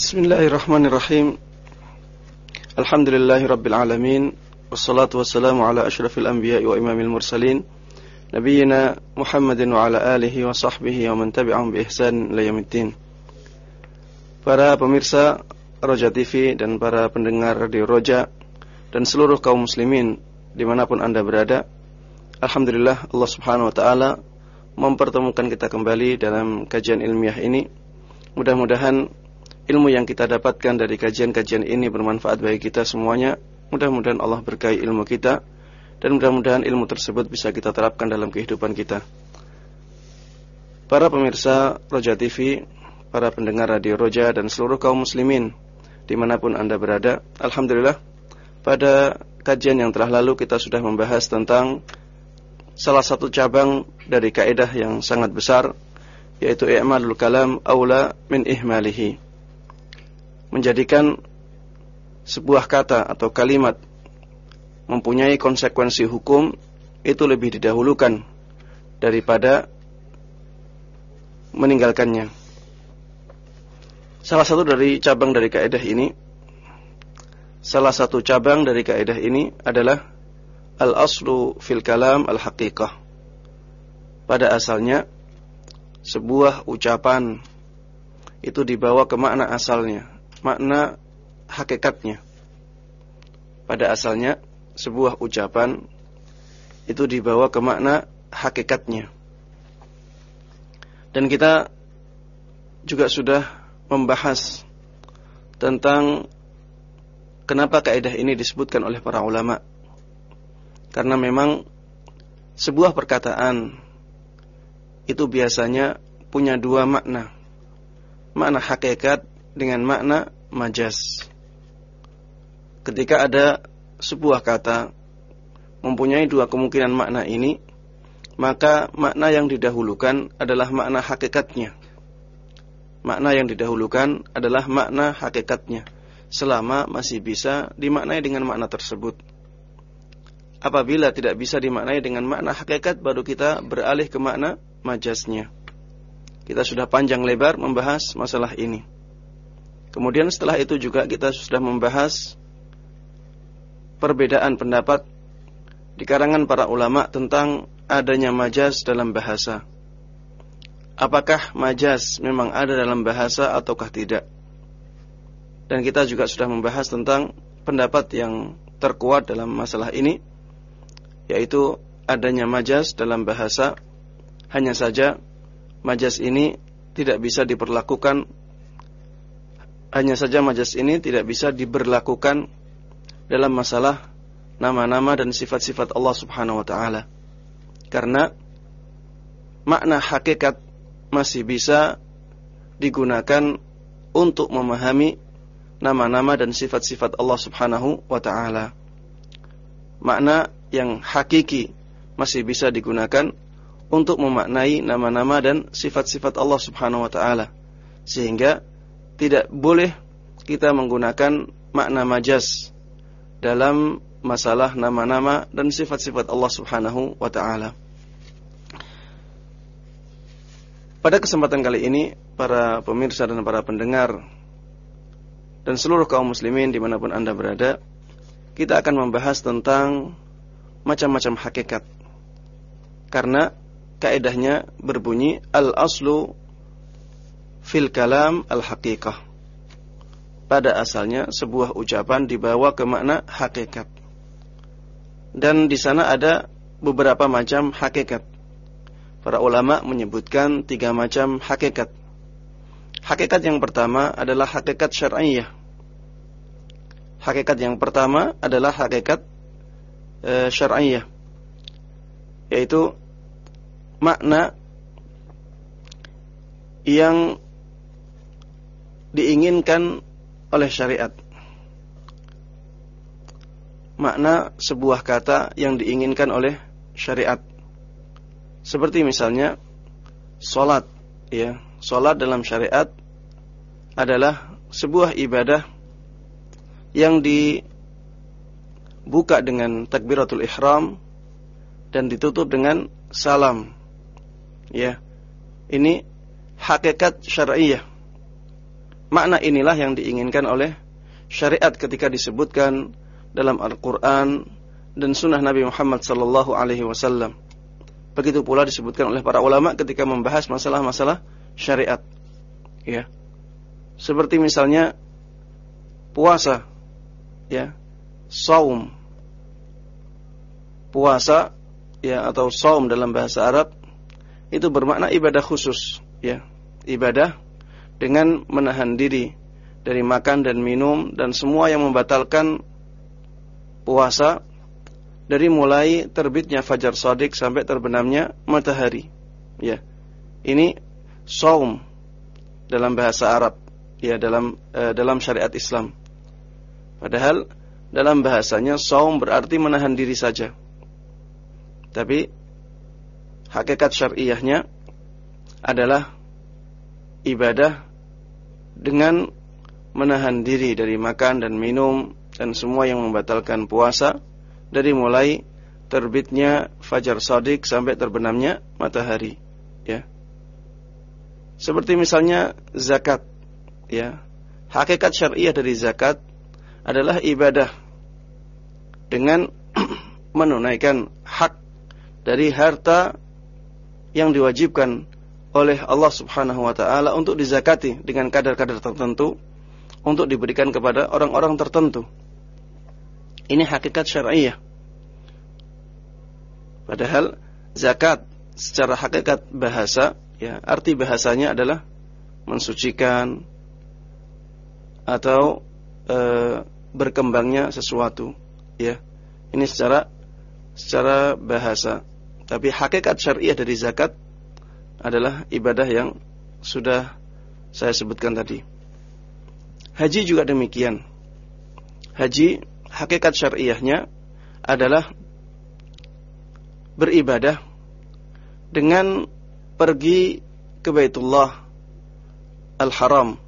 Bismillahirrahmanirrahim. Alhamdulillahi rabbil alamin wassalatu wassalamu ala asyrafil anbiya'i wa imamil mursalin nabiyina Muhammadin wa ala alihi wa sahbihi wa man tabi'ahum bi ihsan ila yaumiddin. Para pemirsa Roja TV dan para pendengar radio Roja dan seluruh kaum muslimin di mana pun anda berada Alhamdulillah Allah subhanahu wa ta'ala mempertemukan kita kembali dalam kajian ilmiah ini mudah-mudahan ilmu yang kita dapatkan dari kajian-kajian ini bermanfaat bagi kita semuanya mudah-mudahan Allah berkahi ilmu kita dan mudah-mudahan ilmu tersebut bisa kita terapkan dalam kehidupan kita para pemirsa Roja TV para pendengar radio Roja dan seluruh kaum muslimin di mana pun anda berada Alhamdulillah pada kajian yang telah lalu kita sudah membahas tentang salah satu cabang dari kaidah yang sangat besar yaitu i'malul kalam aula min ihmalihi. Menjadikan sebuah kata atau kalimat mempunyai konsekuensi hukum itu lebih didahulukan daripada meninggalkannya. Salah satu dari cabang dari kaidah ini Salah satu cabang dari kaidah ini adalah al-aslu fil kalam al-haqiqah. Pada asalnya sebuah ucapan itu dibawa ke makna asalnya, makna hakikatnya. Pada asalnya sebuah ucapan itu dibawa ke makna hakikatnya. Dan kita juga sudah membahas tentang Kenapa kaidah ini disebutkan oleh para ulama? Karena memang sebuah perkataan itu biasanya punya dua makna. Makna hakikat dengan makna majas. Ketika ada sebuah kata mempunyai dua kemungkinan makna ini, maka makna yang didahulukan adalah makna hakikatnya. Makna yang didahulukan adalah makna hakikatnya selama masih bisa dimaknai dengan makna tersebut. Apabila tidak bisa dimaknai dengan makna hakikat baru kita beralih ke makna majasnya. Kita sudah panjang lebar membahas masalah ini. Kemudian setelah itu juga kita sudah membahas perbedaan pendapat di karangan para ulama tentang adanya majas dalam bahasa. Apakah majas memang ada dalam bahasa ataukah tidak? dan kita juga sudah membahas tentang pendapat yang terkuat dalam masalah ini yaitu adanya majas dalam bahasa hanya saja majas ini tidak bisa diperlakukan hanya saja majas ini tidak bisa diberlakukan dalam masalah nama-nama dan sifat-sifat Allah Subhanahu wa taala. Karena makna hakikat masih bisa digunakan untuk memahami nama-nama dan sifat-sifat Allah Subhanahu wa taala. Makna yang hakiki masih bisa digunakan untuk memaknai nama-nama dan sifat-sifat Allah Subhanahu wa taala. Sehingga tidak boleh kita menggunakan makna majas dalam masalah nama-nama dan sifat-sifat Allah Subhanahu wa taala. Pada kesempatan kali ini, para pemirsa dan para pendengar dan seluruh kaum muslimin di mana pun anda berada kita akan membahas tentang macam-macam hakikat karena kaidahnya berbunyi al aslu fil kalam al haqiqah pada asalnya sebuah ucapan dibawa ke makna hakikat dan di sana ada beberapa macam hakikat para ulama menyebutkan tiga macam hakikat Hakikat yang pertama adalah hakikat syar'iyah. Hakikat yang pertama adalah hakikat e, syar'iyah. Yaitu makna yang diinginkan oleh syariat. Makna sebuah kata yang diinginkan oleh syariat. Seperti misalnya salat, ya Salat dalam syariat adalah sebuah ibadah yang dibuka dengan takbiratul ihram dan ditutup dengan salam. Ya. Ini hakikat syariah. Makna inilah yang diinginkan oleh syariat ketika disebutkan dalam Al-Qur'an dan sunnah Nabi Muhammad sallallahu alaihi wasallam. Begitu pula disebutkan oleh para ulama ketika membahas masalah-masalah syariat. Ya. Seperti misalnya puasa, ya, saum. Puasa ya atau saum dalam bahasa Arab itu bermakna ibadah khusus, ya. Ibadah dengan menahan diri dari makan dan minum dan semua yang membatalkan puasa dari mulai terbitnya fajar sodik sampai terbenamnya matahari. Ya. Ini saum dalam bahasa Arab, ya dalam uh, dalam syariat Islam. Padahal dalam bahasanya saum berarti menahan diri saja. Tapi hakikat syariahnya adalah ibadah dengan menahan diri dari makan dan minum dan semua yang membatalkan puasa dari mulai terbitnya fajar sodik sampai terbenamnya matahari ya. Seperti misalnya zakat ya. Hakikat syariah dari zakat adalah ibadah dengan menunaikan hak dari harta yang diwajibkan oleh Allah Subhanahu wa taala untuk dizakati dengan kadar-kadar tertentu untuk diberikan kepada orang-orang tertentu. Ini hakikat syariah. Padahal zakat secara hakikat bahasa ya arti bahasanya adalah mensucikan atau e, berkembangnya sesuatu ya. Ini secara secara bahasa. Tapi hakikat syariah dari zakat adalah ibadah yang sudah saya sebutkan tadi. Haji juga demikian. Haji hakikat syariahnya adalah beribadah dengan pergi ke Baitullah Al-Haram.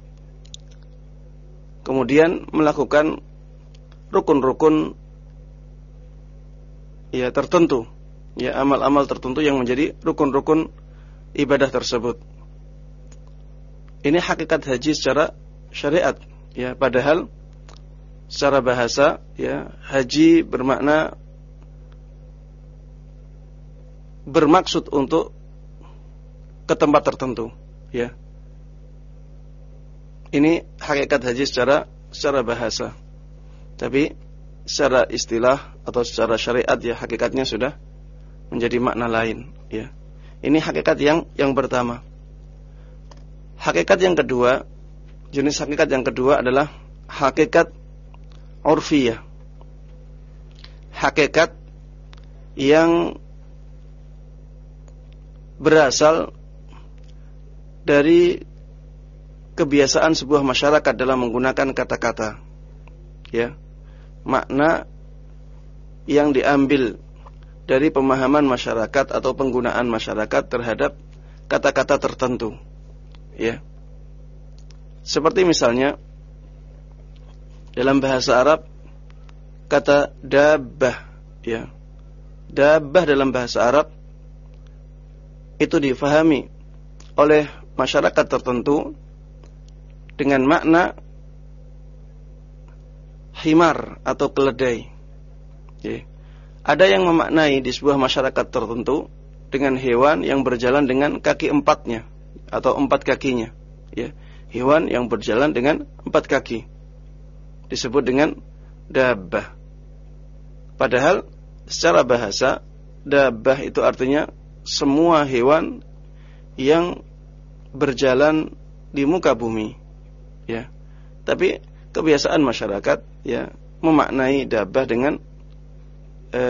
Kemudian melakukan rukun-rukun ya tertentu, ya amal-amal tertentu yang menjadi rukun-rukun ibadah tersebut. Ini hakikat haji secara syariat, ya padahal secara bahasa ya haji bermakna bermaksud untuk ke tempat tertentu, ya. Ini hakikat haji secara secara bahasa. Tapi secara istilah atau secara syariat ya hakikatnya sudah menjadi makna lain, ya. Ini hakikat yang yang pertama. Hakikat yang kedua, jenis hakikat yang kedua adalah hakikat urfiyah. Hakikat yang berasal dari kebiasaan sebuah masyarakat dalam menggunakan kata-kata. Ya. Makna yang diambil dari pemahaman masyarakat atau penggunaan masyarakat terhadap kata-kata tertentu. Ya. Seperti misalnya dalam bahasa Arab kata dabbah ya. Dabbah dalam bahasa Arab itu difahami oleh masyarakat tertentu dengan makna himar atau keledai. Ya. Ada yang memaknai di sebuah masyarakat tertentu dengan hewan yang berjalan dengan kaki empatnya atau empat kakinya. Ya, hewan yang berjalan dengan empat kaki disebut dengan dabah. Padahal secara bahasa dabah itu artinya semua hewan yang berjalan di muka bumi. Ya. Tapi kebiasaan masyarakat ya memaknai dabah dengan e,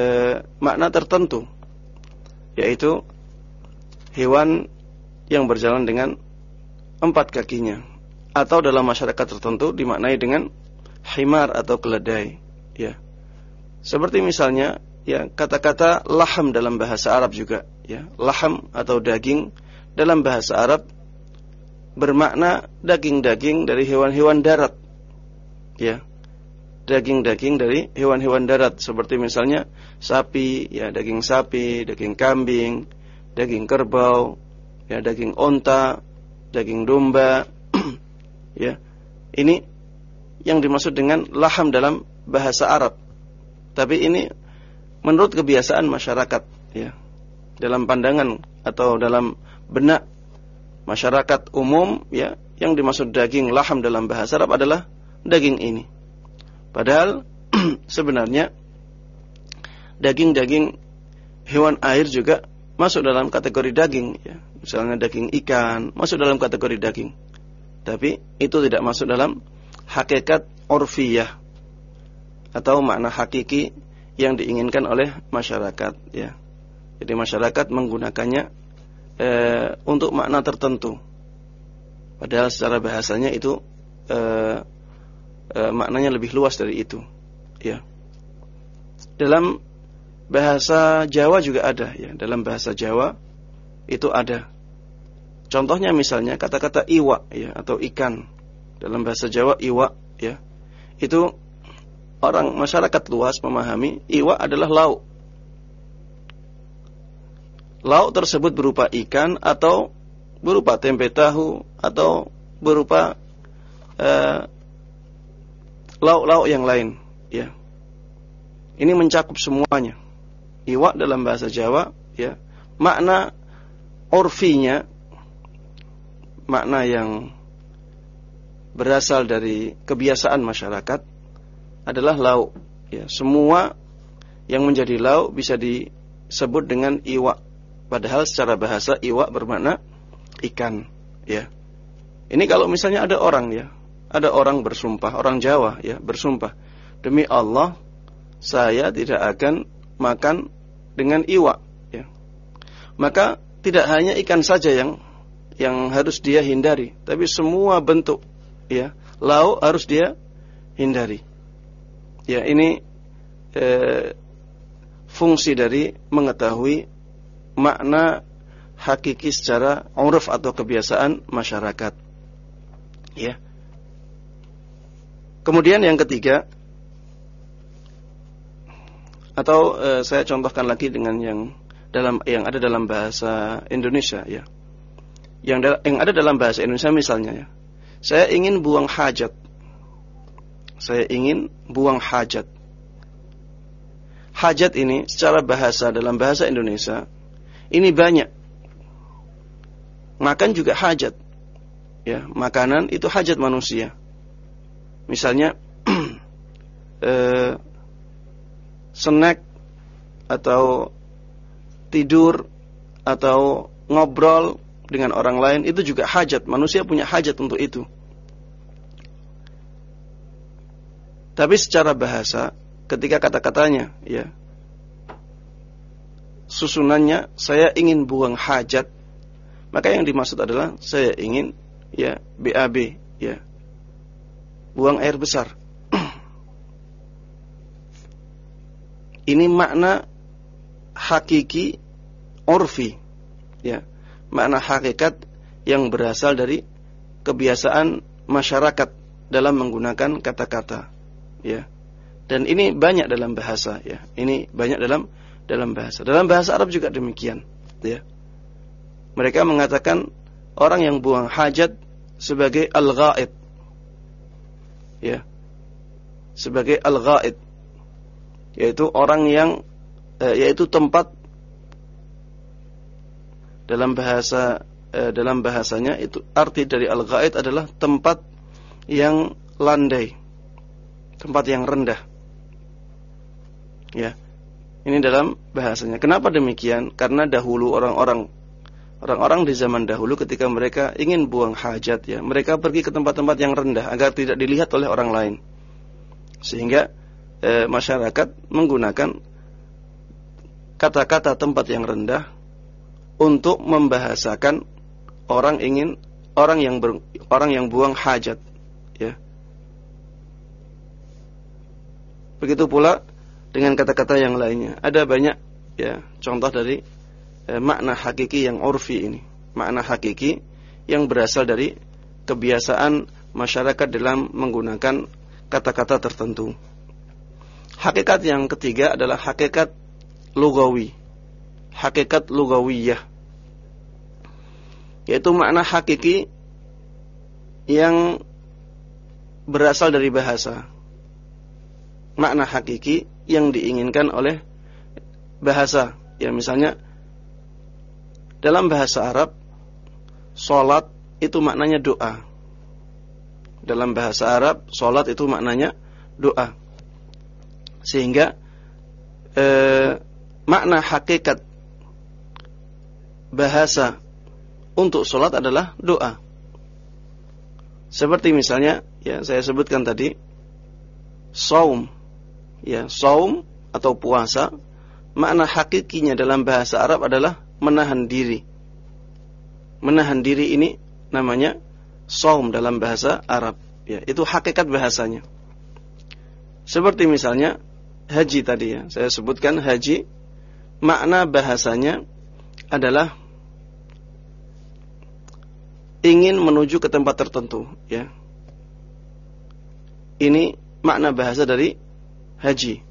makna tertentu yaitu hewan yang berjalan dengan empat kakinya atau dalam masyarakat tertentu dimaknai dengan himar atau keledai ya. Seperti misalnya ya kata-kata laham dalam bahasa Arab juga ya. Laham atau daging dalam bahasa Arab bermakna daging-daging dari hewan-hewan darat ya daging-daging dari hewan-hewan darat seperti misalnya sapi, ya daging sapi, daging kambing, daging kerbau, ya daging onta, daging domba, ya Ini yang dimaksud dengan laham dalam bahasa Arab. Tapi ini menurut kebiasaan masyarakat ya. Dalam pandangan atau dalam benak masyarakat umum ya, yang dimaksud daging laham dalam bahasa Arab adalah daging ini. Padahal sebenarnya daging-daging hewan air juga masuk dalam kategori daging ya. Misalnya daging ikan masuk dalam kategori daging. Tapi itu tidak masuk dalam hakikat orfiyah atau makna hakiki yang diinginkan oleh masyarakat ya. Jadi masyarakat menggunakannya e, untuk makna tertentu. Padahal secara bahasanya itu e, e, maknanya lebih luas dari itu. Ya. Dalam bahasa Jawa juga ada ya. Dalam bahasa Jawa itu ada. Contohnya misalnya kata-kata iwa ya atau ikan. Dalam bahasa Jawa iwa ya itu orang masyarakat luas memahami iwa adalah lauk. Lauk tersebut berupa ikan atau berupa tempe tahu atau berupa eh, lauk-lauk yang lain, ya. Ini mencakup semuanya. Iwa dalam bahasa Jawa, ya. Makna orfinya makna yang berasal dari kebiasaan masyarakat adalah lauk. Ya, semua yang menjadi lauk bisa disebut dengan iwa. Padahal secara bahasa iwa bermakna ikan. Ya. Ini kalau misalnya ada orang ya, ada orang bersumpah, orang Jawa ya bersumpah, demi Allah saya tidak akan makan dengan iwa. Ya. Maka tidak hanya ikan saja yang yang harus dia hindari, tapi semua bentuk ya lauk harus dia hindari ya ini eh, fungsi dari mengetahui makna hakiki secara uruf atau kebiasaan masyarakat ya kemudian yang ketiga atau eh, saya contohkan lagi dengan yang dalam yang ada dalam bahasa Indonesia ya yang da, yang ada dalam bahasa Indonesia misalnya ya saya ingin buang hajat. Saya ingin buang hajat. Hajat ini secara bahasa dalam bahasa Indonesia ini banyak. Makan juga hajat. Ya, makanan itu hajat manusia. Misalnya eh, snack atau tidur atau ngobrol dengan orang lain itu juga hajat. Manusia punya hajat untuk itu. Tapi secara bahasa ketika kata-katanya ya susunannya saya ingin buang hajat maka yang dimaksud adalah saya ingin ya BAB ya buang air besar ini makna hakiki orfi ya makna hakikat yang berasal dari kebiasaan masyarakat dalam menggunakan kata-kata. Ya. Dan ini banyak dalam bahasa ya. Ini banyak dalam dalam bahasa. Dalam bahasa Arab juga demikian, ya. Mereka mengatakan orang yang buang hajat sebagai al-ghaid. Ya. Sebagai al-ghaid. Yaitu orang yang eh, yaitu tempat dalam bahasa eh, dalam bahasanya itu arti dari al-ghaid adalah tempat yang landai, tempat yang rendah. Ya. Ini dalam bahasanya. Kenapa demikian? Karena dahulu orang-orang orang-orang di zaman dahulu ketika mereka ingin buang hajat ya, mereka pergi ke tempat-tempat yang rendah agar tidak dilihat oleh orang lain. Sehingga eh, masyarakat menggunakan kata-kata tempat yang rendah untuk membahasakan orang ingin orang yang ber, orang yang buang hajat ya begitu pula dengan kata-kata yang lainnya ada banyak ya contoh dari eh, makna hakiki yang urfi ini makna hakiki yang berasal dari kebiasaan masyarakat dalam menggunakan kata-kata tertentu hakikat yang ketiga adalah hakikat lugawi hakikat lugawiyah yaitu makna hakiki yang berasal dari bahasa. Makna hakiki yang diinginkan oleh bahasa. Ya misalnya dalam bahasa Arab salat itu maknanya doa. Dalam bahasa Arab salat itu maknanya doa. Sehingga eh, makna hakikat bahasa untuk sholat adalah doa. Seperti misalnya, ya saya sebutkan tadi, saum, ya saum atau puasa, makna hakikinya dalam bahasa Arab adalah menahan diri. Menahan diri ini namanya saum dalam bahasa Arab. Ya, itu hakikat bahasanya. Seperti misalnya haji tadi ya, saya sebutkan haji, makna bahasanya adalah ingin menuju ke tempat tertentu ya ini makna bahasa dari haji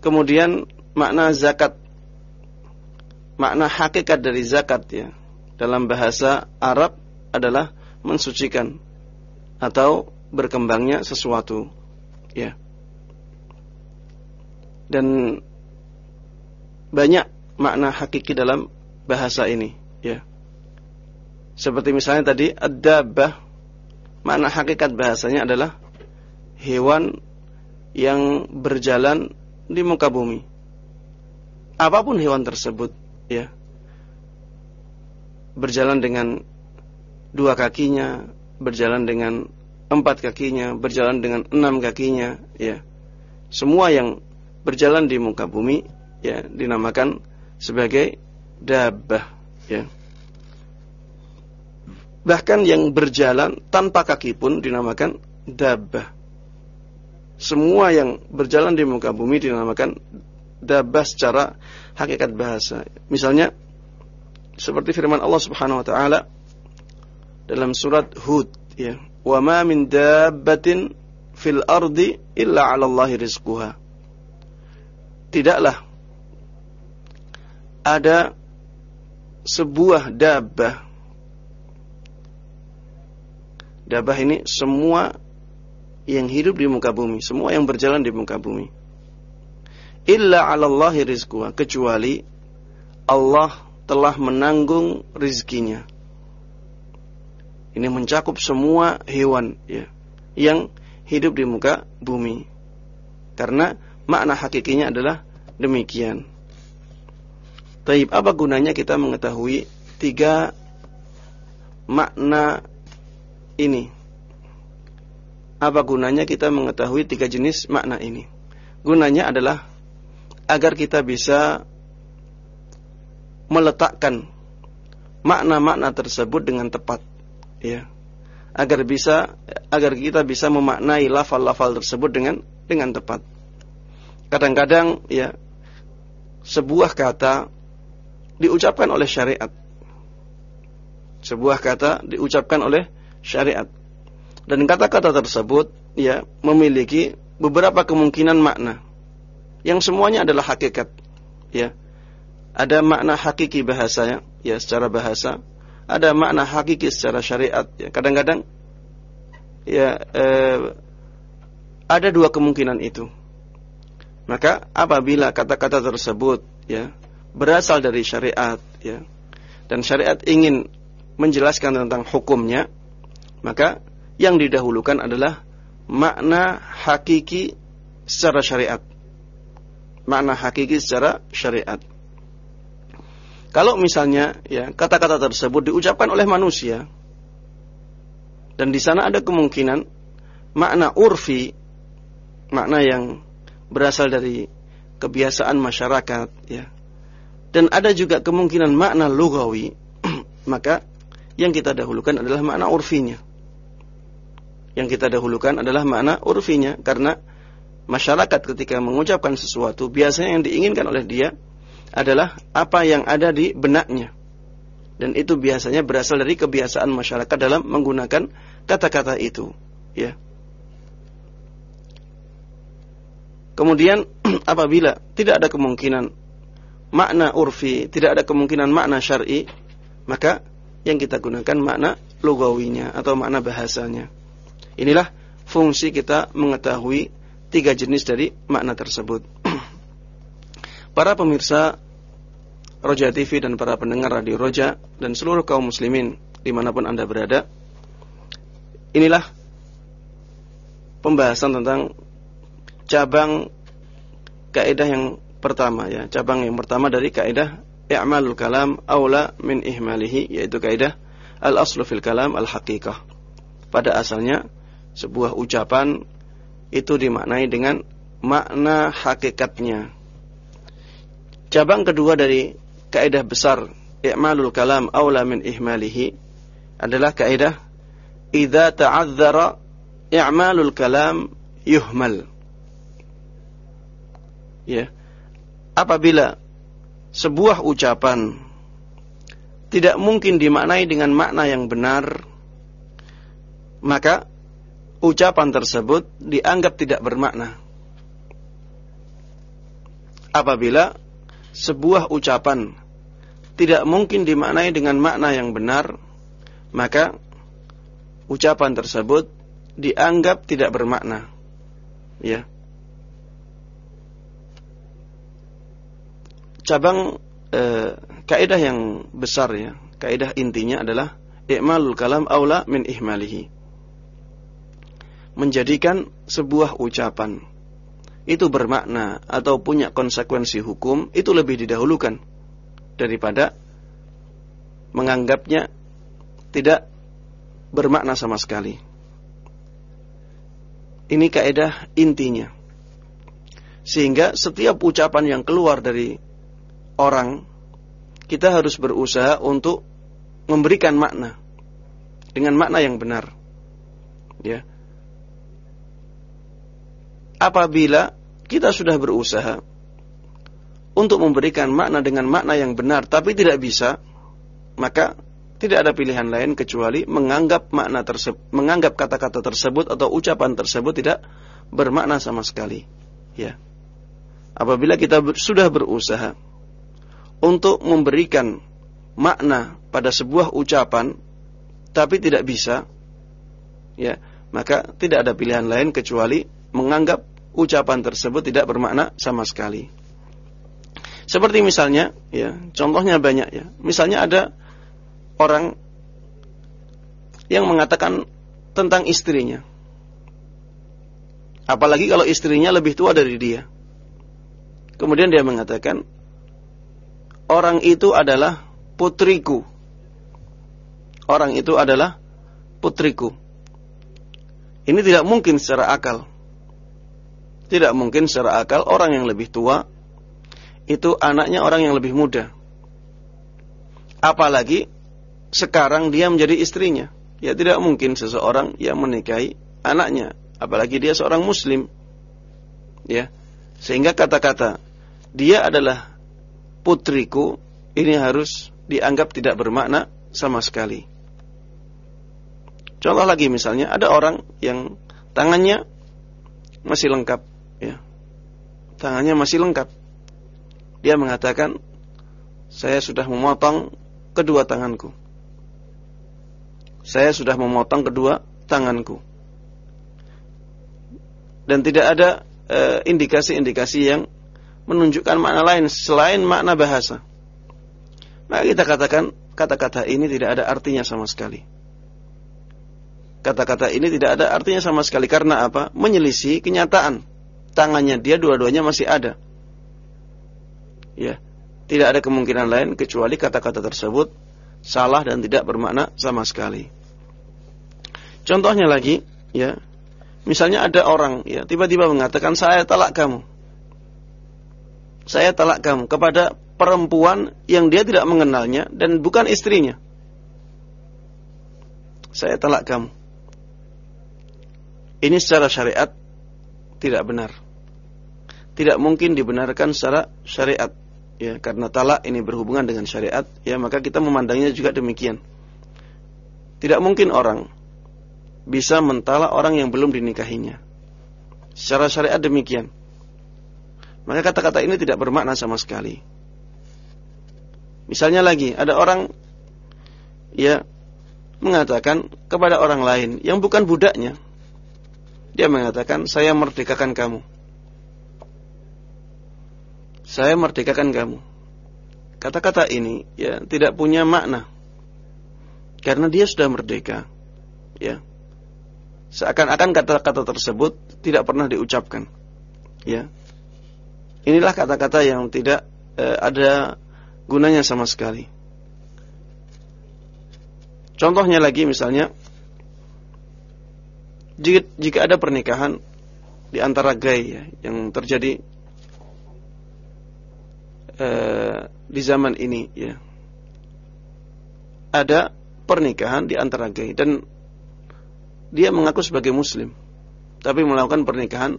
kemudian makna zakat makna hakikat dari zakat ya dalam bahasa Arab adalah mensucikan atau berkembangnya sesuatu ya dan banyak makna hakiki dalam bahasa ini, ya. Seperti misalnya tadi ad-dabbah makna hakikat bahasanya adalah hewan yang berjalan di muka bumi. Apa pun hewan tersebut, ya. Berjalan dengan dua kakinya, berjalan dengan empat kakinya, berjalan dengan enam kakinya, ya. Semua yang berjalan di muka bumi, ya, dinamakan sebagai dabbah ya. Bahkan yang berjalan tanpa kaki pun dinamakan dabbah. Semua yang berjalan di muka bumi dinamakan dabbah secara hakikat bahasa. Misalnya seperti firman Allah Subhanahu wa taala dalam surat Hud ya, "Wa ma min dabbatin fil ardi illa 'ala Allahi rizquha." Tidaklah ada sebuah dabah. Dabah ini semua yang hidup di muka bumi, semua yang berjalan di muka bumi. Illa 'ala Allahi rizquha, kecuali Allah telah menanggung rizkinya. Ini mencakup semua hewan ya, yang hidup di muka bumi. Karena makna hakikinya adalah demikian. Taib, apa gunanya kita mengetahui tiga makna ini? Apa gunanya kita mengetahui tiga jenis makna ini? Gunanya adalah agar kita bisa meletakkan makna-makna tersebut dengan tepat, ya. Agar bisa agar kita bisa memaknai lafal-lafal tersebut dengan dengan tepat. Kadang-kadang ya sebuah kata diucapkan oleh syariat. Sebuah kata diucapkan oleh syariat. Dan kata-kata tersebut ya memiliki beberapa kemungkinan makna yang semuanya adalah hakikat. Ya. Ada makna hakiki bahasanya, ya secara bahasa, ada makna hakiki secara syariat. Ya. Kadang-kadang ya eh, ada dua kemungkinan itu. Maka apabila kata-kata tersebut ya berasal dari syariat ya dan syariat ingin menjelaskan tentang hukumnya maka yang didahulukan adalah makna hakiki secara syariat makna hakiki secara syariat kalau misalnya ya kata-kata tersebut diucapkan oleh manusia dan di sana ada kemungkinan makna urfi makna yang berasal dari kebiasaan masyarakat ya dan ada juga kemungkinan makna lugawi, maka yang kita dahulukan adalah makna urfinya. Yang kita dahulukan adalah makna urfinya karena masyarakat ketika mengucapkan sesuatu biasanya yang diinginkan oleh dia adalah apa yang ada di benaknya. Dan itu biasanya berasal dari kebiasaan masyarakat dalam menggunakan kata-kata itu, ya. Kemudian apabila tidak ada kemungkinan makna urfi, tidak ada kemungkinan makna syar'i, maka yang kita gunakan makna lugawinya atau makna bahasanya. Inilah fungsi kita mengetahui tiga jenis dari makna tersebut. Para pemirsa Roja TV dan para pendengar Radio Roja dan seluruh kaum muslimin di mana pun anda berada, inilah pembahasan tentang cabang kaidah yang pertama ya, cabang yang pertama dari kaidah i'malul kalam aula min ihmalihi yaitu kaidah al-aslu fil kalam al-haqiqah. Pada asalnya sebuah ucapan itu dimaknai dengan makna hakikatnya. Cabang kedua dari kaidah besar i'malul kalam aula min ihmalihi adalah kaidah idza ta'azzara i'malul kalam yuhmal ya apabila sebuah ucapan tidak mungkin dimaknai dengan makna yang benar maka ucapan tersebut dianggap tidak bermakna. Apabila sebuah ucapan tidak mungkin dimaknai dengan makna yang benar maka ucapan tersebut dianggap tidak bermakna. Ya. Cabang eh, kaidah yang besar ya, kaidah intinya adalah i'malul kalam aula min ihmalihi. Menjadikan sebuah ucapan itu bermakna atau punya konsekuensi hukum itu lebih didahulukan daripada menganggapnya tidak bermakna sama sekali. Ini kaidah intinya. Sehingga setiap ucapan yang keluar dari orang, kita harus berusaha untuk memberikan makna dengan makna yang benar. Ya. Apabila kita sudah berusaha untuk memberikan makna dengan makna yang benar tapi tidak bisa, maka tidak ada pilihan lain kecuali menganggap makna tersebut, menganggap kata-kata tersebut atau ucapan tersebut tidak bermakna sama sekali. Ya. Apabila kita sudah berusaha untuk memberikan makna pada sebuah ucapan tapi tidak bisa ya maka tidak ada pilihan lain kecuali menganggap ucapan tersebut tidak bermakna sama sekali seperti misalnya ya contohnya banyak ya misalnya ada orang yang mengatakan tentang istrinya apalagi kalau istrinya lebih tua dari dia kemudian dia mengatakan orang itu adalah putriku. Orang itu adalah putriku. Ini tidak mungkin secara akal. Tidak mungkin secara akal orang yang lebih tua itu anaknya orang yang lebih muda. Apalagi sekarang dia menjadi istrinya. Ya tidak mungkin seseorang yang menikahi anaknya, apalagi dia seorang muslim. Ya. Sehingga kata-kata dia adalah putriku ini harus dianggap tidak bermakna sama sekali. Contoh lagi misalnya ada orang yang tangannya masih lengkap. Tangannya masih lengkap. Dia mengatakan saya sudah memotong kedua tanganku. Saya sudah memotong kedua tanganku. Dan tidak ada eh, indikasi-indikasi uh, yang menunjukkan makna lain selain makna bahasa. Maka kita katakan kata-kata ini tidak ada artinya sama sekali. Kata-kata ini tidak ada artinya sama sekali karena apa? Menyelisih kenyataan. Tangannya dia dua-duanya masih ada. Ya. Tidak ada kemungkinan lain kecuali kata-kata tersebut salah dan tidak bermakna sama sekali. Contohnya lagi, ya. Misalnya ada orang ya tiba-tiba mengatakan saya talak kamu saya talak kamu kepada perempuan yang dia tidak mengenalnya dan bukan istrinya. Saya talak kamu. Ini secara syariat tidak benar. Tidak mungkin dibenarkan secara syariat. Ya, karena talak ini berhubungan dengan syariat, ya maka kita memandangnya juga demikian. Tidak mungkin orang bisa mentalak orang yang belum dinikahinya. Secara syariat demikian. Maka kata-kata ini tidak bermakna sama sekali. Misalnya lagi, ada orang ya mengatakan kepada orang lain yang bukan budaknya. Dia mengatakan, saya merdekakan kamu. Saya merdekakan kamu. Kata-kata ini ya tidak punya makna. Karena dia sudah merdeka. Ya. Seakan-akan kata-kata tersebut tidak pernah diucapkan. Ya. Inilah kata-kata yang tidak eh, ada gunanya sama sekali. Contohnya lagi misalnya jika, ada pernikahan di antara gay ya, yang terjadi uh, di zaman ini ya. Ada pernikahan di antara gay dan dia mengaku sebagai muslim tapi melakukan pernikahan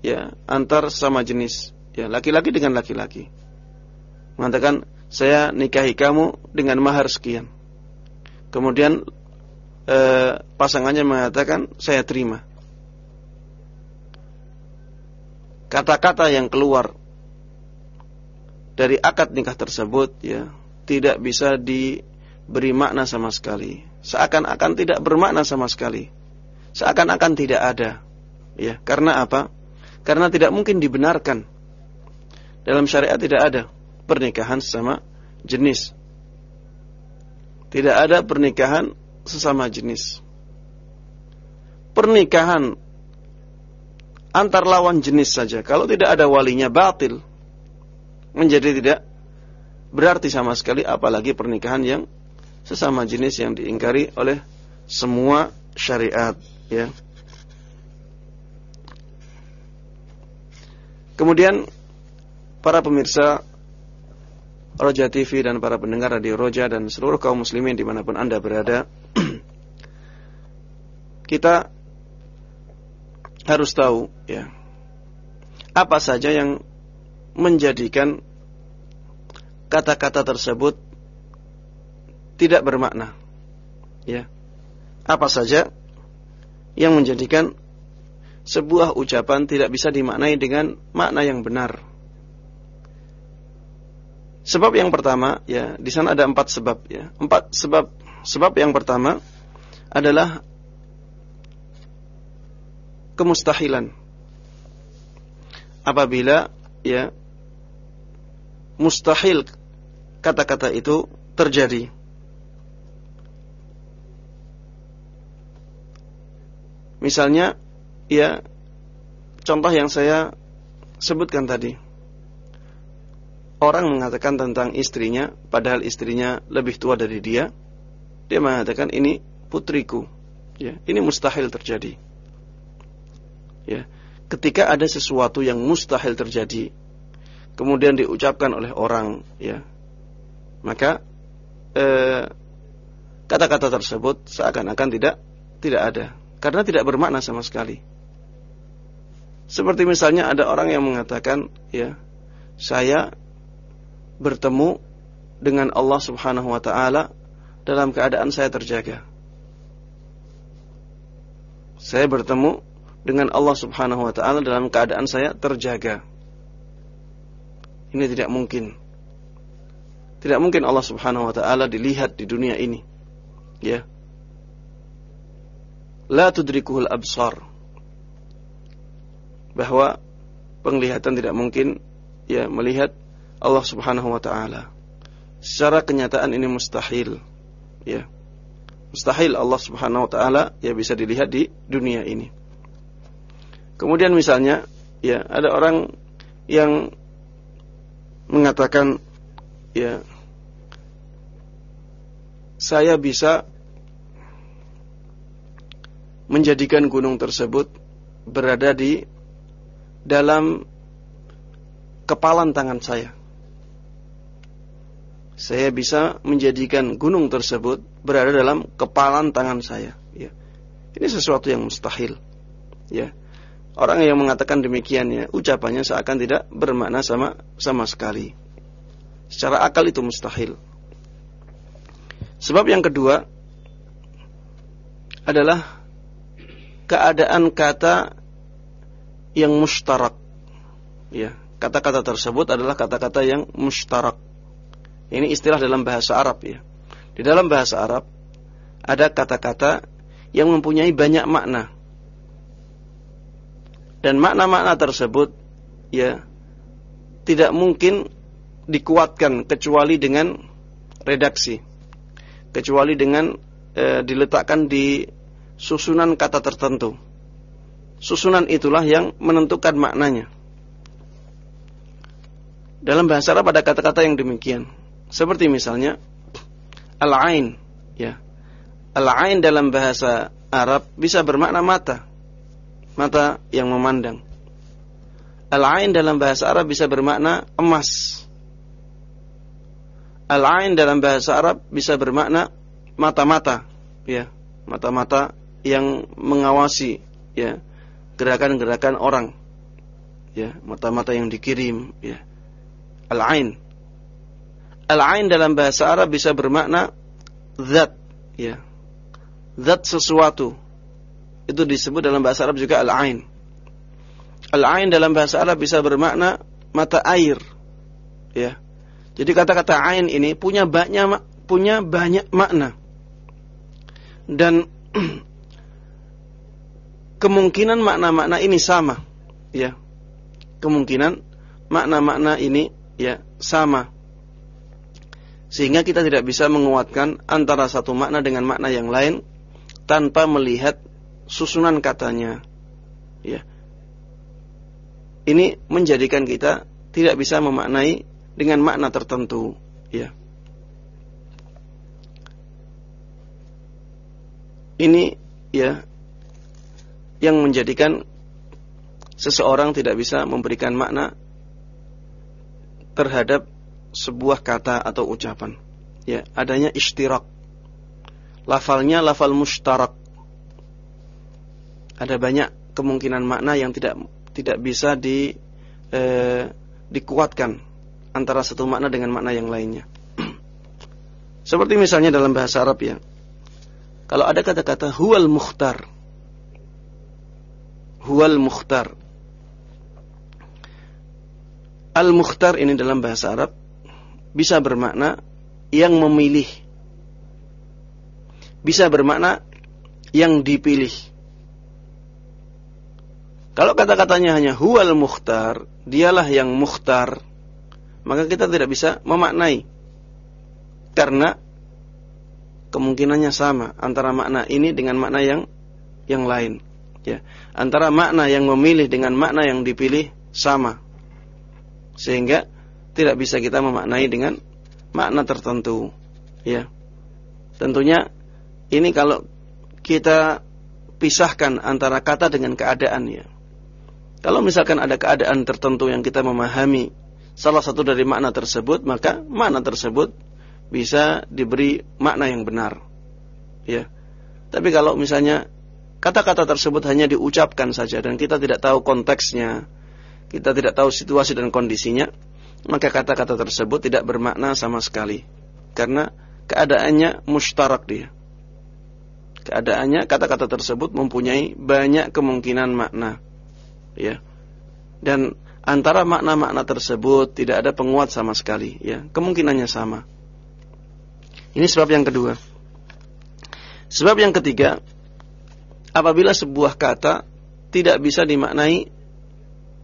ya antar sama jenis ya laki-laki dengan laki-laki. Mengatakan saya nikahi kamu dengan mahar sekian. Kemudian eh, pasangannya mengatakan saya terima. Kata-kata yang keluar dari akad nikah tersebut ya tidak bisa diberi makna sama sekali. Seakan-akan tidak bermakna sama sekali. Seakan-akan tidak ada. Ya, karena apa? Karena tidak mungkin dibenarkan. Dalam syariat tidak ada pernikahan sama jenis. Tidak ada pernikahan sesama jenis. Pernikahan antar lawan jenis saja. Kalau tidak ada walinya batil. Menjadi tidak berarti sama sekali apalagi pernikahan yang sesama jenis yang diingkari oleh semua syariat ya. Kemudian para pemirsa Roja TV dan para pendengar radio Roja dan seluruh kaum muslimin di mana pun anda berada kita harus tahu ya apa saja yang menjadikan kata-kata tersebut tidak bermakna ya apa saja yang menjadikan sebuah ucapan tidak bisa dimaknai dengan makna yang benar Sebab yang pertama, ya, di sana ada empat sebab, ya. Empat sebab. Sebab yang pertama adalah kemustahilan. Apabila, ya, mustahil kata-kata itu terjadi. Misalnya, ya, contoh yang saya sebutkan tadi orang mengatakan tentang istrinya, padahal istrinya lebih tua dari dia, dia mengatakan ini putriku. Ya, ini mustahil terjadi. Ya, ketika ada sesuatu yang mustahil terjadi, kemudian diucapkan oleh orang, ya, maka eh, kata-kata eh, tersebut seakan-akan tidak tidak ada, karena tidak bermakna sama sekali. Seperti misalnya ada orang yang mengatakan, ya, saya bertemu dengan Allah Subhanahu wa taala dalam keadaan saya terjaga. Saya bertemu dengan Allah Subhanahu wa taala dalam keadaan saya terjaga. Ini tidak mungkin. Tidak mungkin Allah Subhanahu wa taala dilihat di dunia ini. Ya. La tudrikuhul absar. Bahwa penglihatan tidak mungkin ya melihat Allah Subhanahu wa taala. Secara kenyataan ini mustahil. Ya. Mustahil Allah Subhanahu wa taala ya bisa dilihat di dunia ini. Kemudian misalnya ya ada orang yang mengatakan ya saya bisa menjadikan gunung tersebut berada di dalam kepalan tangan saya saya bisa menjadikan gunung tersebut berada dalam kepalan tangan saya. Ya. Ini sesuatu yang mustahil. Ya. Orang yang mengatakan demikian ya, ucapannya seakan tidak bermakna sama sama sekali. Secara akal itu mustahil. Sebab yang kedua adalah keadaan kata yang mustarak. Ya, kata-kata tersebut adalah kata-kata yang mustarak ini istilah dalam bahasa Arab ya. Di dalam bahasa Arab ada kata-kata yang mempunyai banyak makna. Dan makna-makna tersebut ya tidak mungkin dikuatkan kecuali dengan redaksi. Kecuali dengan e, diletakkan di susunan kata tertentu. Susunan itulah yang menentukan maknanya. Dalam bahasa Arab ada kata-kata yang demikian. Seperti misalnya al-ain, ya. Al-ain dalam bahasa Arab bisa bermakna mata. Mata yang memandang. Al-ain dalam bahasa Arab bisa bermakna emas. Al-ain dalam bahasa Arab bisa bermakna mata-mata, ya. Mata-mata yang mengawasi, ya. Gerakan-gerakan orang ya. Mata-mata yang dikirim ya. Al-ain. Al-ain dalam bahasa Arab bisa bermakna zat ya. Zat sesuatu. Itu disebut dalam bahasa Arab juga al-ain. Al-ain dalam bahasa Arab bisa bermakna mata air ya jadi kata-kata ain ini punya banyak punya banyak makna. Dan kemungkinan makna-makna ini sama ya. Kemungkinan makna-makna ini ya sama. Sehingga kita tidak bisa menguatkan antara satu makna dengan makna yang lain tanpa melihat susunan katanya ya. Ini menjadikan kita tidak bisa memaknai dengan makna tertentu ya ini ya yang menjadikan seseorang tidak bisa memberikan makna terhadap sebuah kata atau ucapan. Ya, adanya istirak. Lafalnya lafal mustarak. Ada banyak kemungkinan makna yang tidak tidak bisa di eh, dikuatkan antara satu makna dengan makna yang lainnya. Seperti misalnya dalam bahasa Arab ya. Kalau ada kata-kata huwal mukhtar, huwal mukhtar. Al-mukhtar ini dalam bahasa Arab bisa bermakna yang memilih. Bisa bermakna yang dipilih. Kalau kata-katanya hanya huwal mukhtar, dialah yang mukhtar, maka kita tidak bisa memaknai. Karena kemungkinannya sama antara makna ini dengan makna yang yang lain. Ya. Antara makna yang memilih dengan makna yang dipilih sama. Sehingga tidak bisa kita memaknai dengan makna tertentu. Ya. Tentunya ini kalau kita pisahkan antara kata dengan keadaan ya. Kalau misalkan ada keadaan tertentu yang kita memahami salah satu dari makna tersebut maka makna tersebut bisa diberi makna yang benar ya tapi kalau misalnya kata-kata tersebut hanya diucapkan saja dan kita tidak tahu konteksnya, kita tidak tahu situasi dan kondisinya, maka kata-kata tersebut tidak bermakna sama sekali. Karena keadaannya mustarak dia. Keadaannya kata-kata tersebut mempunyai banyak kemungkinan makna. Ya. Dan antara makna-makna tersebut tidak ada penguat sama sekali, ya. Kemungkinannya sama. Ini sebab yang kedua. Sebab yang ketiga, apabila sebuah kata tidak bisa dimaknai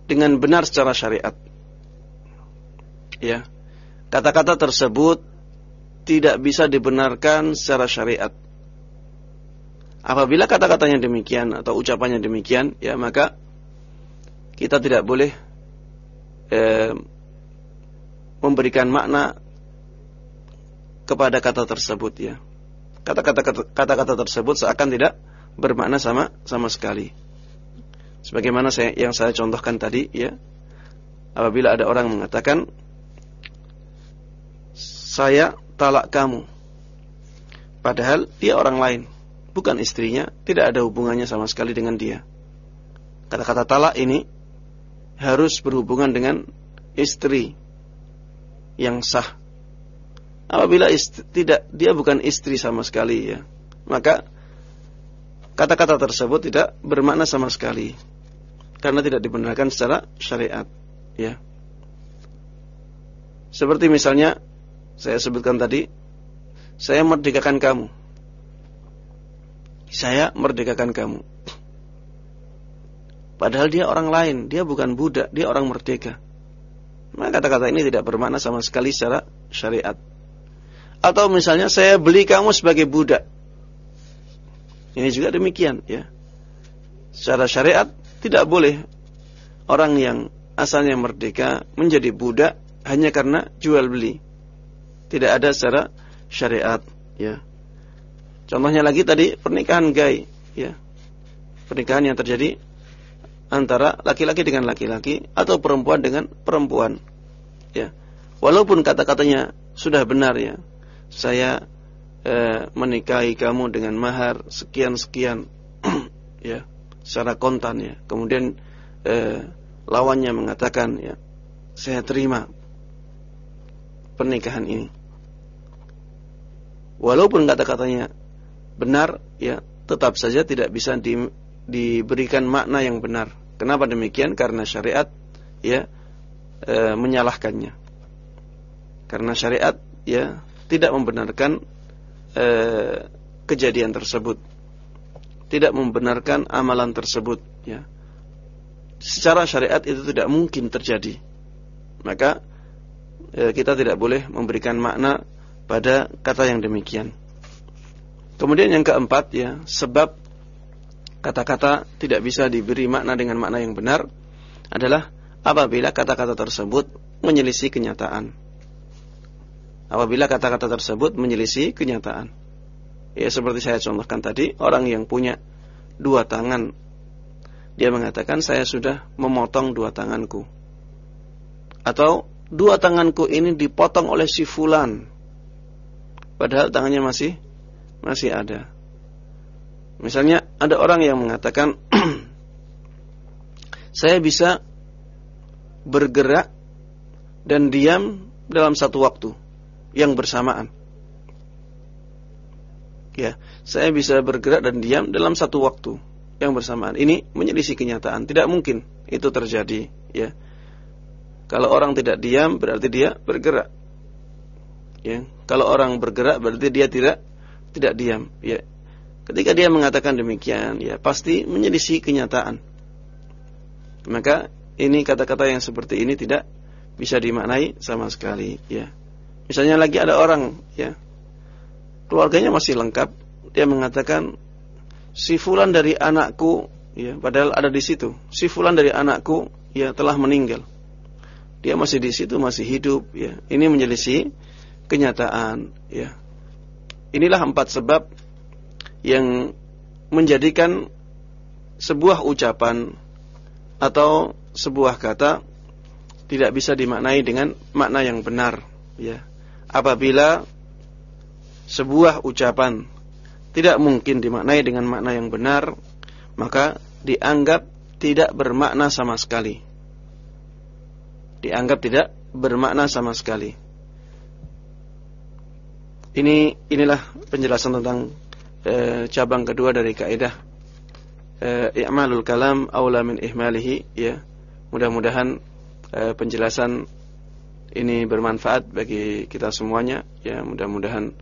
dengan benar secara syariat. Ya. Kata-kata tersebut tidak bisa dibenarkan secara syariat. Apabila kata-katanya demikian atau ucapannya demikian, ya maka kita tidak boleh eh, memberikan makna kepada kata tersebut ya. Kata-kata kata-kata tersebut seakan tidak bermakna sama sama sekali. Sebagaimana saya yang saya contohkan tadi ya. Apabila ada orang mengatakan saya talak kamu. Padahal dia orang lain, bukan istrinya, tidak ada hubungannya sama sekali dengan dia. Kata-kata talak ini harus berhubungan dengan istri yang sah. Apabila istri, tidak dia bukan istri sama sekali ya, maka kata-kata tersebut tidak bermakna sama sekali karena tidak dibenarkan secara syariat ya seperti misalnya saya sebutkan tadi saya merdekakan kamu saya merdekakan kamu. Padahal dia orang lain, dia bukan budak, dia orang merdeka. Maka kata-kata ini tidak bermakna sama sekali secara syariat. Atau misalnya saya beli kamu sebagai budak. Ini juga demikian ya. Secara syariat tidak boleh orang yang asalnya merdeka menjadi budak hanya karena jual beli. Tidak ada secara syariat ya. Contohnya lagi tadi pernikahan gay ya. Pernikahan yang terjadi antara laki-laki dengan laki-laki atau perempuan dengan perempuan. Ya. Walaupun kata-katanya sudah benar ya. Saya eh, menikahi kamu dengan mahar sekian-sekian ya, secara kontan ya. Kemudian eh, lawannya mengatakan ya, saya terima pernikahan ini. Walaupun kata-katanya benar ya, tetap saja tidak bisa di, diberikan makna yang benar. Kenapa demikian? Karena syariat ya e, menyalahkannya. Karena syariat ya tidak membenarkan e, kejadian tersebut. Tidak membenarkan amalan tersebut ya. Secara syariat itu tidak mungkin terjadi. Maka e, kita tidak boleh memberikan makna pada kata yang demikian. Kemudian yang keempat ya, sebab kata-kata tidak bisa diberi makna dengan makna yang benar adalah apabila kata-kata tersebut menyelisih kenyataan. Apabila kata-kata tersebut menyelisih kenyataan. Ya seperti saya contohkan tadi, orang yang punya dua tangan dia mengatakan saya sudah memotong dua tanganku. Atau dua tanganku ini dipotong oleh si fulan. Padahal tangannya masih masih ada. Misalnya ada orang yang mengatakan saya bisa bergerak dan diam dalam satu waktu yang bersamaan. Ya, saya bisa bergerak dan diam dalam satu waktu yang bersamaan. Ini menyelisih kenyataan. Tidak mungkin itu terjadi, ya. Kalau orang tidak diam berarti dia bergerak. Ya, kalau orang bergerak berarti dia tidak tidak diam, ya. Ketika dia mengatakan demikian, ya pasti menyelisih kenyataan. Maka ini kata-kata yang seperti ini tidak bisa dimaknai sama sekali, ya. Misalnya lagi ada orang, ya, keluarganya masih lengkap, dia mengatakan si fulan dari anakku, ya, padahal ada di situ, si fulan dari anakku, ya telah meninggal. Dia masih di situ, masih hidup, ya. Ini menyelisih kenyataan, ya. Inilah empat sebab yang menjadikan sebuah ucapan atau sebuah kata tidak bisa dimaknai dengan makna yang benar ya. Apabila sebuah ucapan tidak mungkin dimaknai dengan makna yang benar maka dianggap tidak bermakna sama sekali. Dianggap tidak bermakna sama sekali. Ini inilah penjelasan tentang e, cabang kedua dari kaidah e, i'malul kalam aula min ihmalihi ya. Mudah-mudahan e, penjelasan ini bermanfaat bagi kita semuanya ya. Mudah-mudahan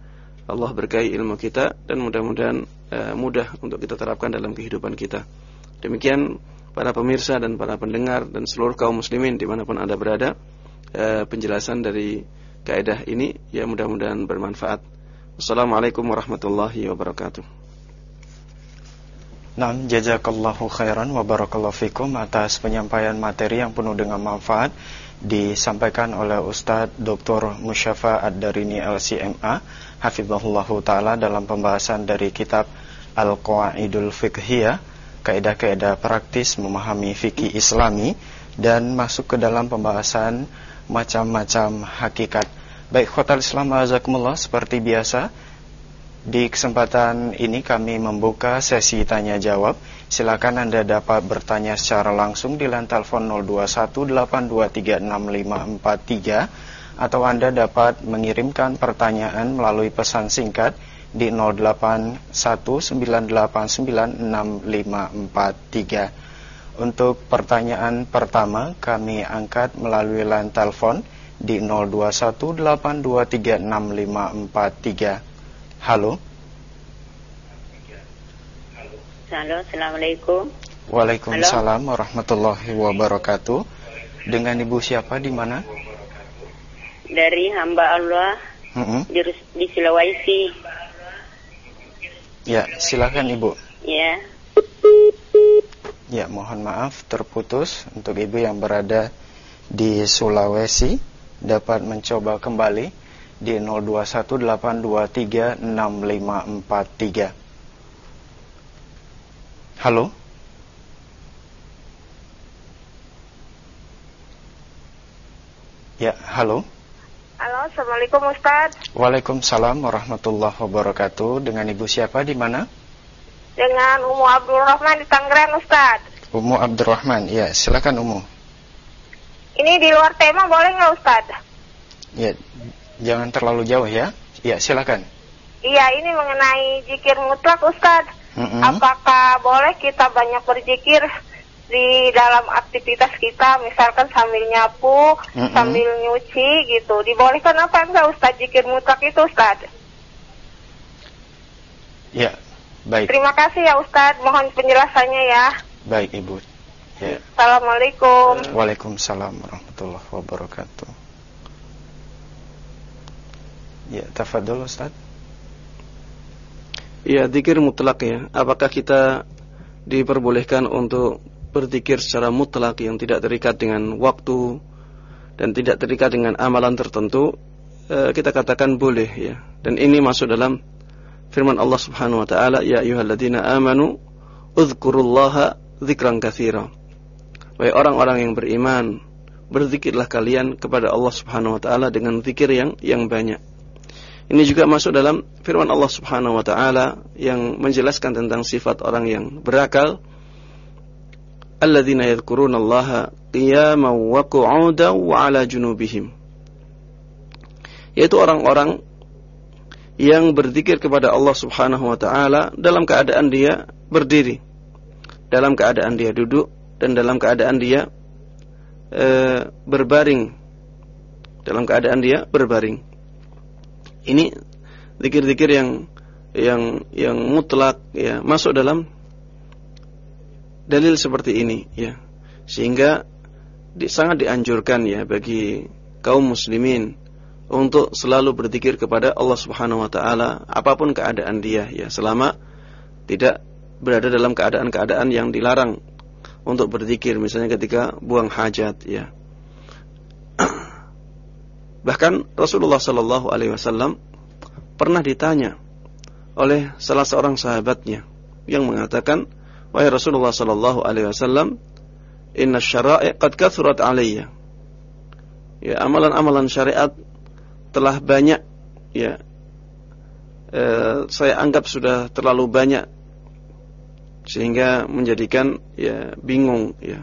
Allah berkahi ilmu kita dan mudah-mudahan e, mudah untuk kita terapkan dalam kehidupan kita. Demikian para pemirsa dan para pendengar dan seluruh kaum muslimin di mana pun anda berada e, penjelasan dari kaidah ini ya mudah-mudahan bermanfaat. Assalamualaikum warahmatullahi wabarakatuh. Nah, jazakallahu khairan wa barakallahu fikum atas penyampaian materi yang penuh dengan manfaat disampaikan oleh Ustadz Dr. Musyafa Ad-Darini LCMA hafizahullahu taala dalam pembahasan dari kitab Al-Qawaidul Fiqhiyah, kaidah-kaidah praktis memahami fikih Islami dan masuk ke dalam pembahasan macam-macam hakikat Baik, Khotal Islam Azakumullah seperti biasa di kesempatan ini kami membuka sesi tanya jawab. Silakan Anda dapat bertanya secara langsung di line telepon 0218236543 atau Anda dapat mengirimkan pertanyaan melalui pesan singkat di 0819896543. Untuk pertanyaan pertama kami angkat melalui line telepon di 0218236543. Halo. Halo, Assalamualaikum. Waalaikumsalam warahmatullahi wabarakatuh. Dengan Ibu siapa di mana? Dari hamba Allah di, Rus- di Sulawesi. Ya, silakan Ibu. Ya, Ya, mohon maaf terputus untuk Ibu yang berada di Sulawesi dapat mencoba kembali di 0218236543. Halo? Ya, halo. Halo, Assalamualaikum Ustaz. Waalaikumsalam warahmatullahi wabarakatuh. Dengan Ibu siapa di mana? Dengan Umu Abdul Rahman di Tangerang Ustaz. Umu Abdurrahman. Ya, silakan Umu. Ini di luar tema boleh nggak Ustaz? Ya, jangan terlalu jauh ya. Ya, silakan. Iya, ini mengenai zikir mutlak Ustaz. Mm-mm. Apakah boleh kita banyak berzikir di dalam aktivitas kita, misalkan sambil nyapu, Mm-mm. sambil nyuci gitu. Dibolehkan apa enggak Ustaz zikir mutlak itu Ustaz? Ya, baik. Terima kasih ya Ustaz, mohon penjelasannya ya. Baik, Ibu. Ya. Assalamualaikum. Waalaikumsalam warahmatullahi wabarakatuh. Ya, tafadhol Ustaz. Ya, zikir mutlak ya. Apakah kita diperbolehkan untuk berzikir secara mutlak yang tidak terikat dengan waktu dan tidak terikat dengan amalan tertentu? Eh, kita katakan boleh ya. Dan ini masuk dalam firman Allah Subhanahu wa taala, "Ya ayyuhalladzina amanu udhkurullaha dzikran katsira." Wahai orang-orang yang beriman, berzikirlah kalian kepada Allah Subhanahu wa taala dengan zikir yang yang banyak. Ini juga masuk dalam firman Allah Subhanahu wa taala yang menjelaskan tentang sifat orang yang berakal. Alladzina yadhkurunallaha qiyaman wa qu'udan wa 'ala junubihim. Yaitu orang-orang yang berzikir kepada Allah Subhanahu wa taala dalam keadaan dia berdiri, dalam keadaan dia duduk dan dalam keadaan dia eh, berbaring. Dalam keadaan dia berbaring. Ini zikir-zikir yang yang yang mutlak ya masuk dalam dalil seperti ini ya. Sehingga di, sangat dianjurkan ya bagi kaum muslimin untuk selalu berzikir kepada Allah Subhanahu wa taala apa pun keadaan dia ya selama tidak berada dalam keadaan-keadaan yang dilarang untuk berzikir misalnya ketika buang hajat ya. Bahkan Rasulullah Shallallahu Alaihi Wasallam pernah ditanya oleh salah seorang sahabatnya yang mengatakan, wahai Rasulullah Shallallahu Alaihi Wasallam, Inna syara'i qad kathurat alayya. Ya amalan-amalan syariat telah banyak ya eh, saya anggap sudah terlalu banyak sehingga menjadikan ya bingung ya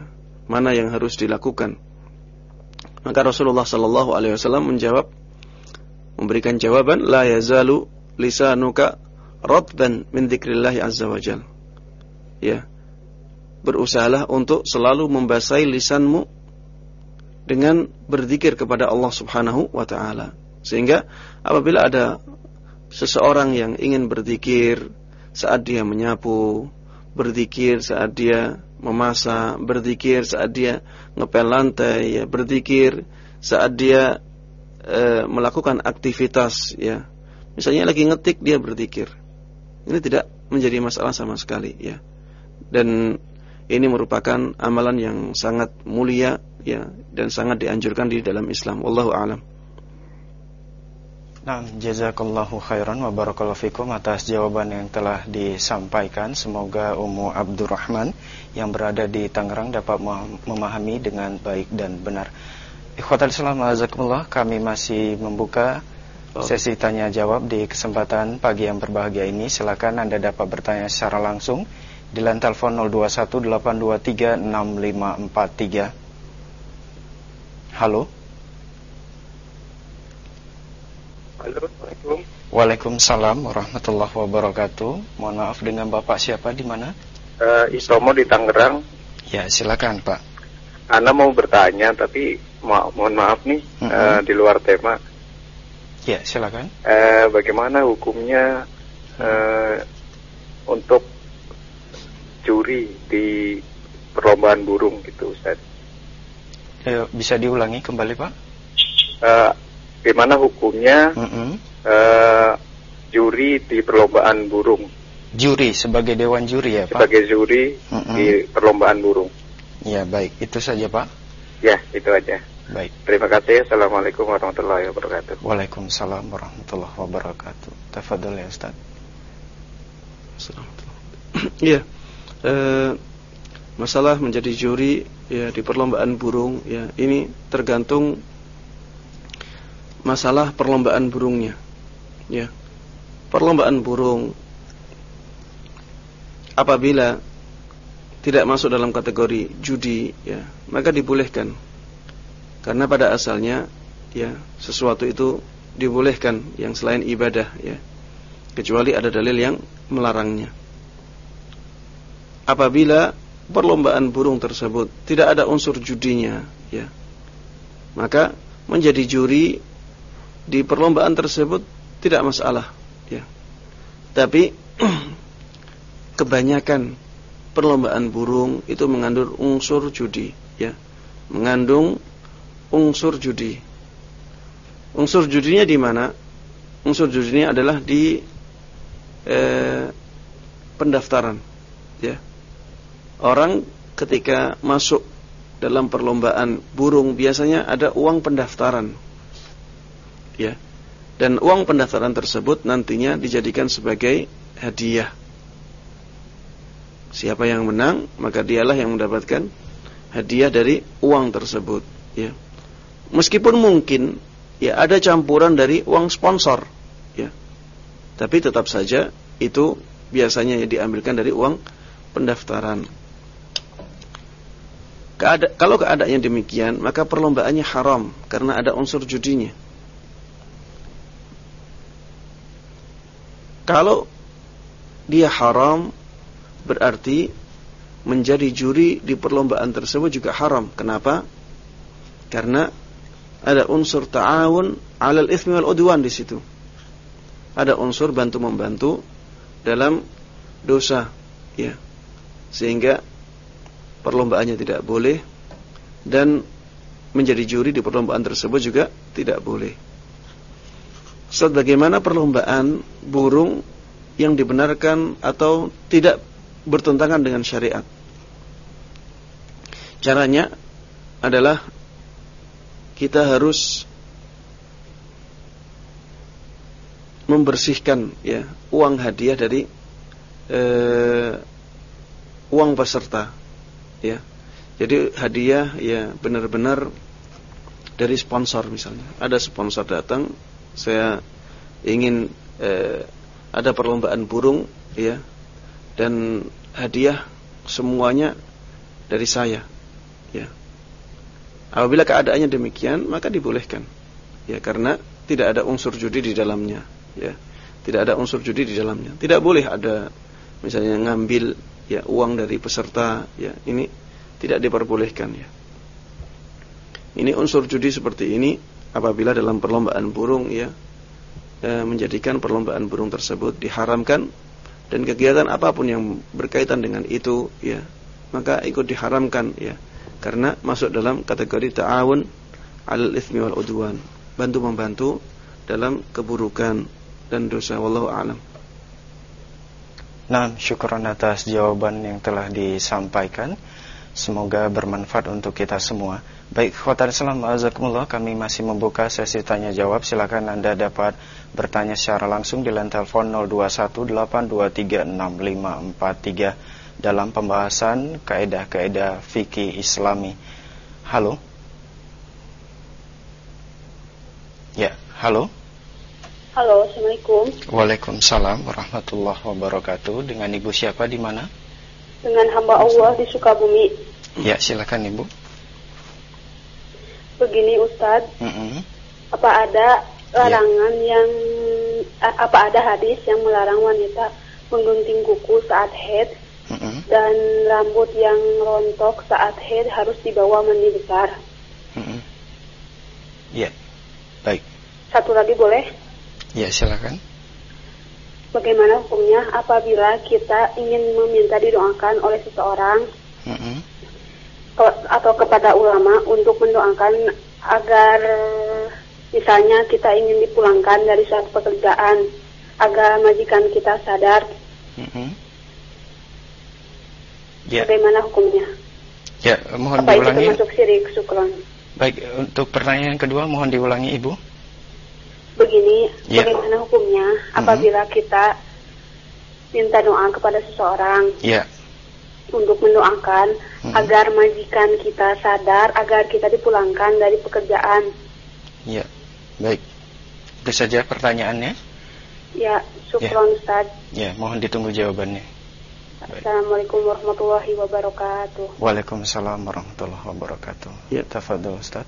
mana yang harus dilakukan. Maka Rasulullah sallallahu alaihi wasallam menjawab memberikan jawaban la yazalu lisanuka radban min dzikrillah azza wajal. Ya. Berusahalah untuk selalu membasahi lisanmu dengan berzikir kepada Allah Subhanahu wa taala. Sehingga apabila ada seseorang yang ingin berzikir saat dia menyapu, berzikir saat dia memasak, berzikir saat dia ngepel lantai, ya, berzikir saat dia e, melakukan aktivitas, ya. Misalnya lagi ngetik dia berzikir. Ini tidak menjadi masalah sama sekali, ya. Dan ini merupakan amalan yang sangat mulia, ya, dan sangat dianjurkan di dalam Islam. Wallahu a'lam. Nah, jazakallahu khairan wa barakallahu fikum atas jawaban yang telah disampaikan. Semoga Ummu Abdurrahman yang berada di Tangerang dapat memahami dengan baik dan benar. Ikhwatal Islam azakumullah, kami masih membuka sesi tanya jawab di kesempatan pagi yang berbahagia ini. Silakan Anda dapat bertanya secara langsung di line telepon 0218236543. Halo. Halo, Assalamualaikum. Waalaikumsalam warahmatullahi wabarakatuh. Mohon maaf dengan Bapak siapa di mana? Uh, Istomo di Tangerang. Ya, silakan Pak. Anda mau bertanya, tapi mo mohon maaf nih Mm-mm. uh, di luar tema. Ya, silakan. Uh, bagaimana hukumnya uh, untuk juri di perlombaan burung gitu Ustaz. Bisa diulangi kembali Pak? Uh, gimana hukumnya Mm -mm. uh, juri di perlombaan burung Juri sebagai dewan juri ya Pak? sebagai juri Mm-mm. di perlombaan burung? Ya baik, itu saja Pak. Ya, itu aja. Baik. Terima kasih. Assalamualaikum warahmatullahi wabarakatuh. Waalaikumsalam warahmatullahi wabarakatuh. Tafadhol ya Ustaz. Iya. Eh, masalah menjadi juri ya di perlombaan burung ya ini tergantung masalah perlombaan burungnya. Ya. Perlombaan burung apabila tidak masuk dalam kategori judi ya, maka dibolehkan. Karena pada asalnya ya sesuatu itu dibolehkan yang selain ibadah ya. Kecuali ada dalil yang melarangnya apabila perlombaan burung tersebut tidak ada unsur judinya ya maka menjadi juri di perlombaan tersebut tidak masalah ya. Tapi kebanyakan perlombaan burung itu mengandung unsur judi ya. Mengandung unsur judi. Unsur judinya di mana? Unsur judinya adalah di eh, pendaftaran ya. Orang ketika masuk dalam perlombaan burung biasanya ada uang pendaftaran. Ya. Dan uang pendaftaran tersebut nantinya dijadikan sebagai hadiah. Siapa yang menang, maka dialah yang mendapatkan hadiah dari uang tersebut, ya. Meskipun mungkin ya ada campuran dari uang sponsor, ya. Tapi tetap saja itu biasanya ya diambilkan dari uang pendaftaran. Keada kalau keadaannya demikian, maka perlombaannya haram karena ada unsur judinya. Kalau dia haram, berarti menjadi juri di perlombaan tersebut juga haram. Kenapa? Karena ada unsur ta'awun 'alal itsmi wal udwan di situ. Ada unsur bantu membantu dalam dosa, ya. Sehingga perlombaannya tidak boleh dan menjadi juri di perlombaan tersebut juga tidak boleh. Ustaz, bagaimana perlombaan burung yang dibenarkan atau tidak bertentangan dengan syariat? Caranya adalah kita harus membersihkan ya uang hadiah dari eh, uang peserta ya. Jadi hadiah ya benar-benar dari sponsor misalnya. Ada sponsor datang, saya ingin eh, ada perlombaan burung ya dan hadiah semuanya dari saya ya. Apabila keadaannya demikian maka dibolehkan ya karena tidak ada unsur judi di dalamnya ya. Tidak ada unsur judi di dalamnya. Tidak boleh ada misalnya ngambil ya uang dari peserta ya ini tidak diperbolehkan ya ini unsur judi seperti ini apabila dalam perlombaan burung ya eh, menjadikan perlombaan burung tersebut diharamkan dan kegiatan apa pun yang berkaitan dengan itu ya maka ikut diharamkan ya karena masuk dalam kategori ta'awun al itsmi wal udwan bantu membantu dalam keburukan dan dosa wallahu a'lam Nah, syukuran atas jawaban yang telah disampaikan. Semoga bermanfaat untuk kita semua. Baik, khotar Islam, azakumullah, kami masih membuka sesi tanya jawab. Silakan Anda dapat bertanya secara langsung di line telepon 0218236543 dalam pembahasan kaedah-kaedah fikih Islami. Halo. Ya, halo. Halo, Assalamualaikum. Waalaikumsalam warahmatullahi wabarakatuh. Dengan Ibu siapa di mana? Dengan hamba Allah di Sukabumi. Ya, silakan Ibu. Begini Ustadz, Mm -mm. apa ada larangan yang a- apa ada hadis yang melarang wanita menggunting kuku saat haid Mm -mm. dan rambut yang rontok saat haid harus dibawa mandi besar. Mm -mm. Ya, baik. Satu lagi boleh? Ya, silakan. bagaimana hukumnya apabila kita ingin meminta didoakan oleh seseorang Mm-mm. ke- atau kepada ulama untuk mendoakan agar misalnya kita ingin dipulangkan dari suatu pekerjaan agar majikan kita sadar Mm-mm. Ya, bagaimana hukumnya ya, mohon apa itu diulangi. termasuk syirik sukron Baik, untuk pertanyaan kedua mohon diulangi Ibu. begini Ya. bagaimana hukumnya apabila kita minta doa kepada seseorang Ya, untuk mendoakan Mhm. agar majikan kita sadar agar kita dipulangkan dari pekerjaan ya. Baik. Itu saja pertanyaannya. ya sukron Ustaz Ya, mohon ditunggu jawabannya. Assalamualaikum warahmatullahi wabarakatuh Waalaikumsalam warahmatullahi wabarakatuh. Ya. Tafadhol Ustaz.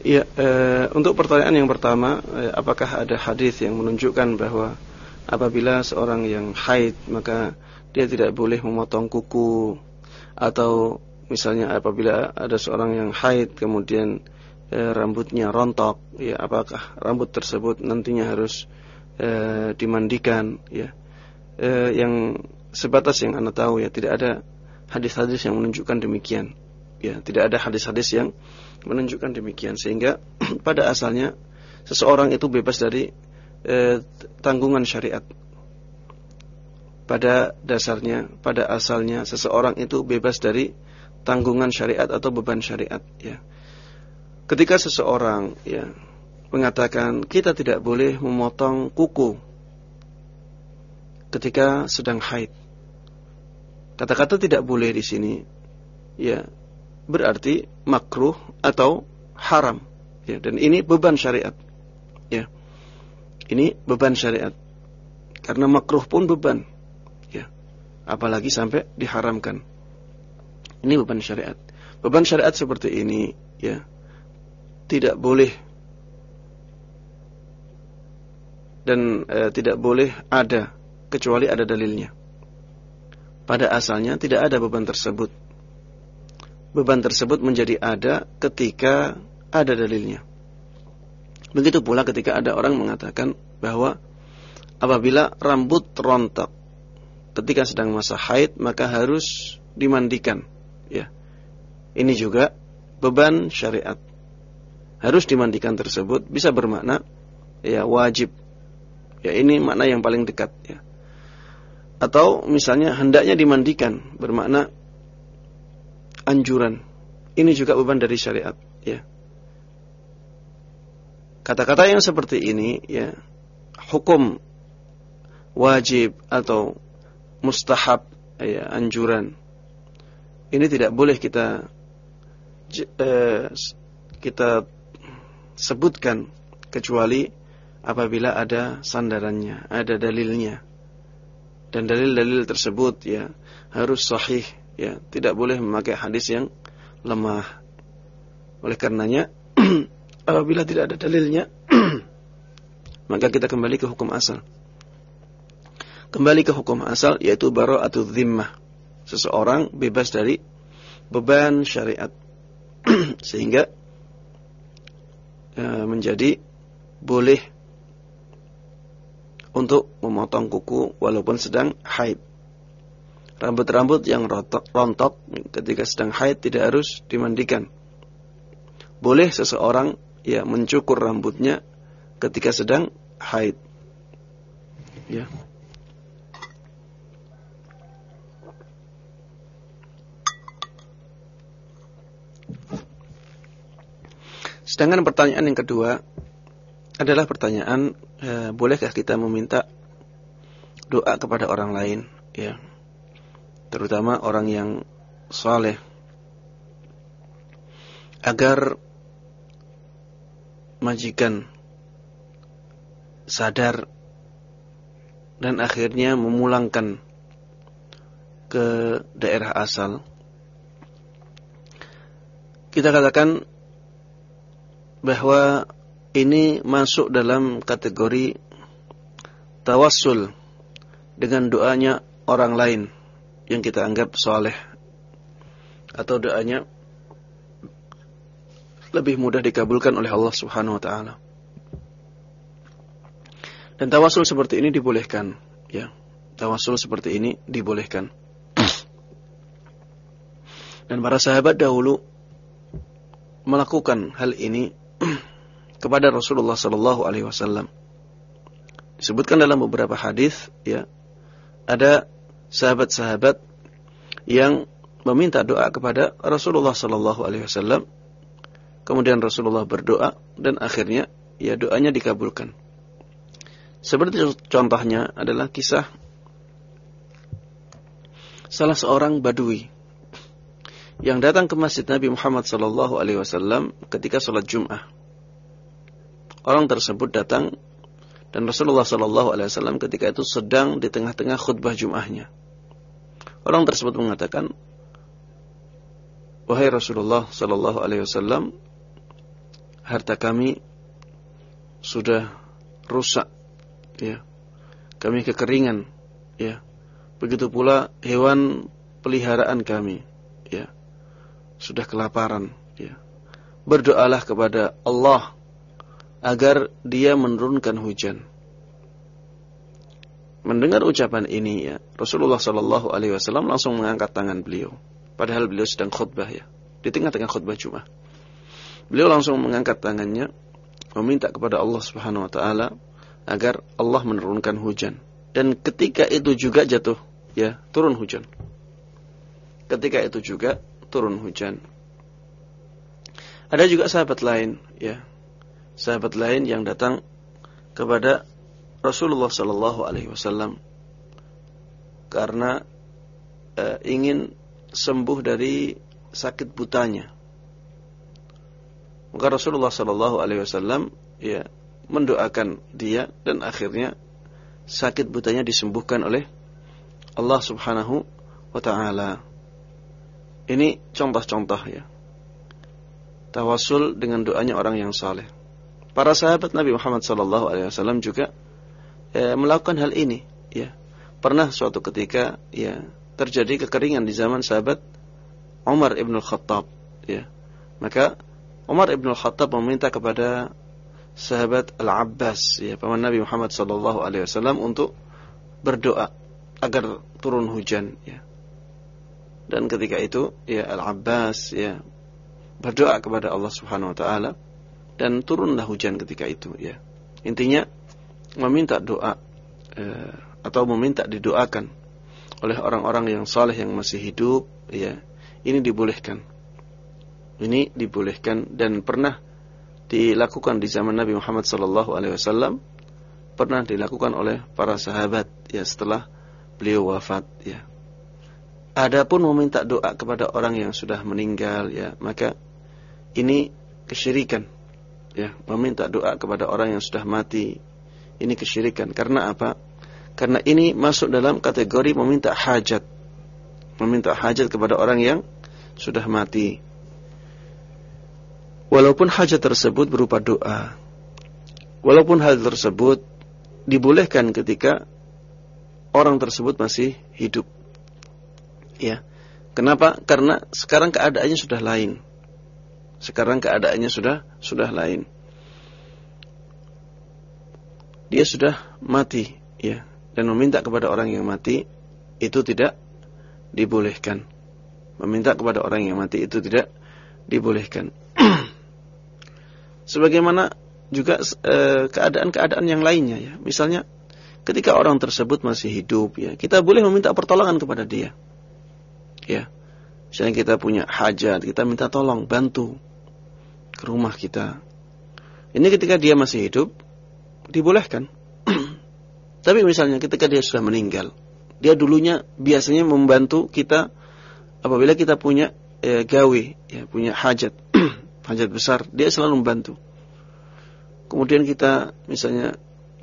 Iya, eh, untuk pertanyaan yang pertama, eh, apakah ada hadis yang menunjukkan bahwa apabila seorang yang haid maka dia tidak boleh memotong kuku. Atau misalnya apabila ada seorang yang haid kemudian eh, rambutnya rontok, ya apakah rambut tersebut nantinya harus eh, dimandikan, ya? Eh, yang sebatas yang anda tahu ya tidak ada hadis-hadis yang menunjukkan demikian, ya tidak ada hadis-hadis yang menunjukkan demikian. Sehingga pada asalnya seseorang itu bebas dari eh, tanggungan syariat. Pada dasarnya, pada asalnya seseorang itu bebas dari tanggungan syariat atau beban syariat. Ya. Ketika seseorang ya mengatakan kita tidak boleh memotong kuku ketika sedang haid. Kata-kata tidak boleh di sini ya berarti makruh atau haram ya dan ini beban syariat ya ini beban syariat. Karena makruh pun beban. Ya. Apalagi sampai diharamkan. Ini beban syariat. Beban syariat seperti ini ya tidak boleh dan e, tidak boleh ada kecuali ada dalilnya. Pada asalnya tidak ada beban tersebut. Beban tersebut menjadi ada ketika ada dalilnya. Begitu pula ketika ada orang mengatakan bahwa apabila rambut rontok ketika sedang masa haid maka harus dimandikan, ya. Ini juga beban syariat. Harus dimandikan tersebut bisa bermakna ya wajib. Ya ini makna yang paling dekat ya. Atau misalnya hendaknya dimandikan bermakna anjuran. Ini juga beban dari syariat, ya. Kata-kata yang seperti ini, ya, hukum wajib atau mustahab, ya, anjuran. Ini tidak boleh kita eh, kita sebutkan kecuali apabila ada sandarannya, ada dalilnya. Dan dalil-dalil tersebut ya harus sahih ya tidak boleh memakai hadis yang lemah oleh karenanya apabila tidak ada dalilnya maka kita kembali ke hukum asal. Kembali ke hukum asal yaitu atau zimmah seseorang bebas dari beban syariat. Sehingga e, menjadi boleh untuk memotong kuku walaupun sedang haid. Rambut-rambut yang rontok, rontok ketika sedang haid tidak harus dimandikan. Boleh seseorang ya mencukur rambutnya ketika sedang haid. Ya. Sedangkan pertanyaan yang kedua adalah pertanyaan eh, bolehkah kita meminta doa kepada orang lain ya terutama orang yang saleh agar majikan sadar dan akhirnya memulangkan ke daerah asal. Kita katakan bahwa ini masuk dalam kategori tawassul dengan doanya orang lain yang kita anggap soleh atau doanya lebih mudah dikabulkan oleh Allah Subhanahu wa taala. Dan tawasul seperti ini dibolehkan, ya. Tawasul seperti ini dibolehkan. Dan para sahabat dahulu melakukan hal ini kepada Rasulullah sallallahu alaihi wasallam. Disebutkan dalam beberapa hadis ya, ada sahabat-sahabat yang meminta doa kepada Rasulullah sallallahu alaihi wasallam. Kemudian Rasulullah berdoa dan akhirnya ya doanya dikabulkan. Seperti contohnya adalah kisah salah seorang badui yang datang ke masjid Nabi Muhammad sallallahu alaihi wasallam ketika sholat Jum'ah. Orang tersebut datang dan Rasulullah sallallahu alaihi wasallam ketika itu sedang di tengah-tengah khutbah Jum'ahnya. Orang tersebut mengatakan, "Wahai Rasulullah sallallahu alaihi wasallam, harta kami sudah rusak, ya. Kami kekeringan, ya. Begitu pula hewan peliharaan kami, ya sudah kelaparan, ya. Berdoalah kepada Allah agar Dia menurunkan hujan. Mendengar ucapan ini ya, Rasulullah Shallallahu alaihi wasallam langsung mengangkat tangan beliau. Padahal beliau sedang khutbah ya, di tengah-tengah khutbah Jumat. Beliau langsung mengangkat tangannya meminta kepada Allah Subhanahu wa taala agar Allah menurunkan hujan. Dan ketika itu juga jatuh ya, turun hujan. Ketika itu juga turun hujan. Ada juga sahabat lain, ya, sahabat lain yang datang kepada Rasulullah Sallallahu Alaihi Wasallam karena e, ingin sembuh dari sakit butanya. Maka Rasulullah Sallallahu Alaihi Wasallam ya mendoakan dia dan akhirnya sakit butanya disembuhkan oleh Allah Subhanahu wa taala. Ini contoh-contoh ya. Tawasul dengan doanya orang yang saleh. Para sahabat Nabi Muhammad SAW juga ya, melakukan hal ini. Ya, pernah suatu ketika ya terjadi kekeringan di zaman sahabat Umar ibn Khattab. Ya, maka Umar ibn Khattab meminta kepada sahabat Al Abbas, ya paman Nabi Muhammad SAW untuk berdoa agar turun hujan. Ya. Dan ketika itu ya Al-Abbas ya berdoa kepada Allah Subhanahu wa taala dan turunlah hujan ketika itu ya. Intinya meminta doa eh, atau meminta didoakan oleh orang-orang yang saleh yang masih hidup ya. Ini dibolehkan. Ini dibolehkan dan pernah dilakukan di zaman Nabi Muhammad sallallahu alaihi wasallam pernah dilakukan oleh para sahabat ya setelah beliau wafat ya Adapun meminta doa kepada orang yang sudah meninggal ya, maka ini kesyirikan. Ya, meminta doa kepada orang yang sudah mati ini kesyirikan. Karena apa? Karena ini masuk dalam kategori meminta hajat. Meminta hajat kepada orang yang sudah mati. Walaupun hajat tersebut berupa doa. Walaupun hal tersebut dibolehkan ketika orang tersebut masih hidup Ya. Kenapa? Karena sekarang keadaannya sudah lain. Sekarang keadaannya sudah sudah lain. Dia sudah mati, ya. Dan meminta kepada orang yang mati itu tidak dibolehkan. Meminta kepada orang yang mati itu tidak dibolehkan. Sebagaimana juga eh, keadaan-keadaan yang lainnya ya. Misalnya ketika orang tersebut masih hidup ya, kita boleh meminta pertolongan kepada dia. Ya. Misalnya kita punya hajat kita minta tolong bantu ke rumah kita. Ini ketika dia masih hidup dibolehkan. Tapi misalnya ketika dia sudah meninggal dia dulunya biasanya membantu kita apabila kita punya eh, gawe ya punya hajat hajat besar dia selalu membantu kemudian kita misalnya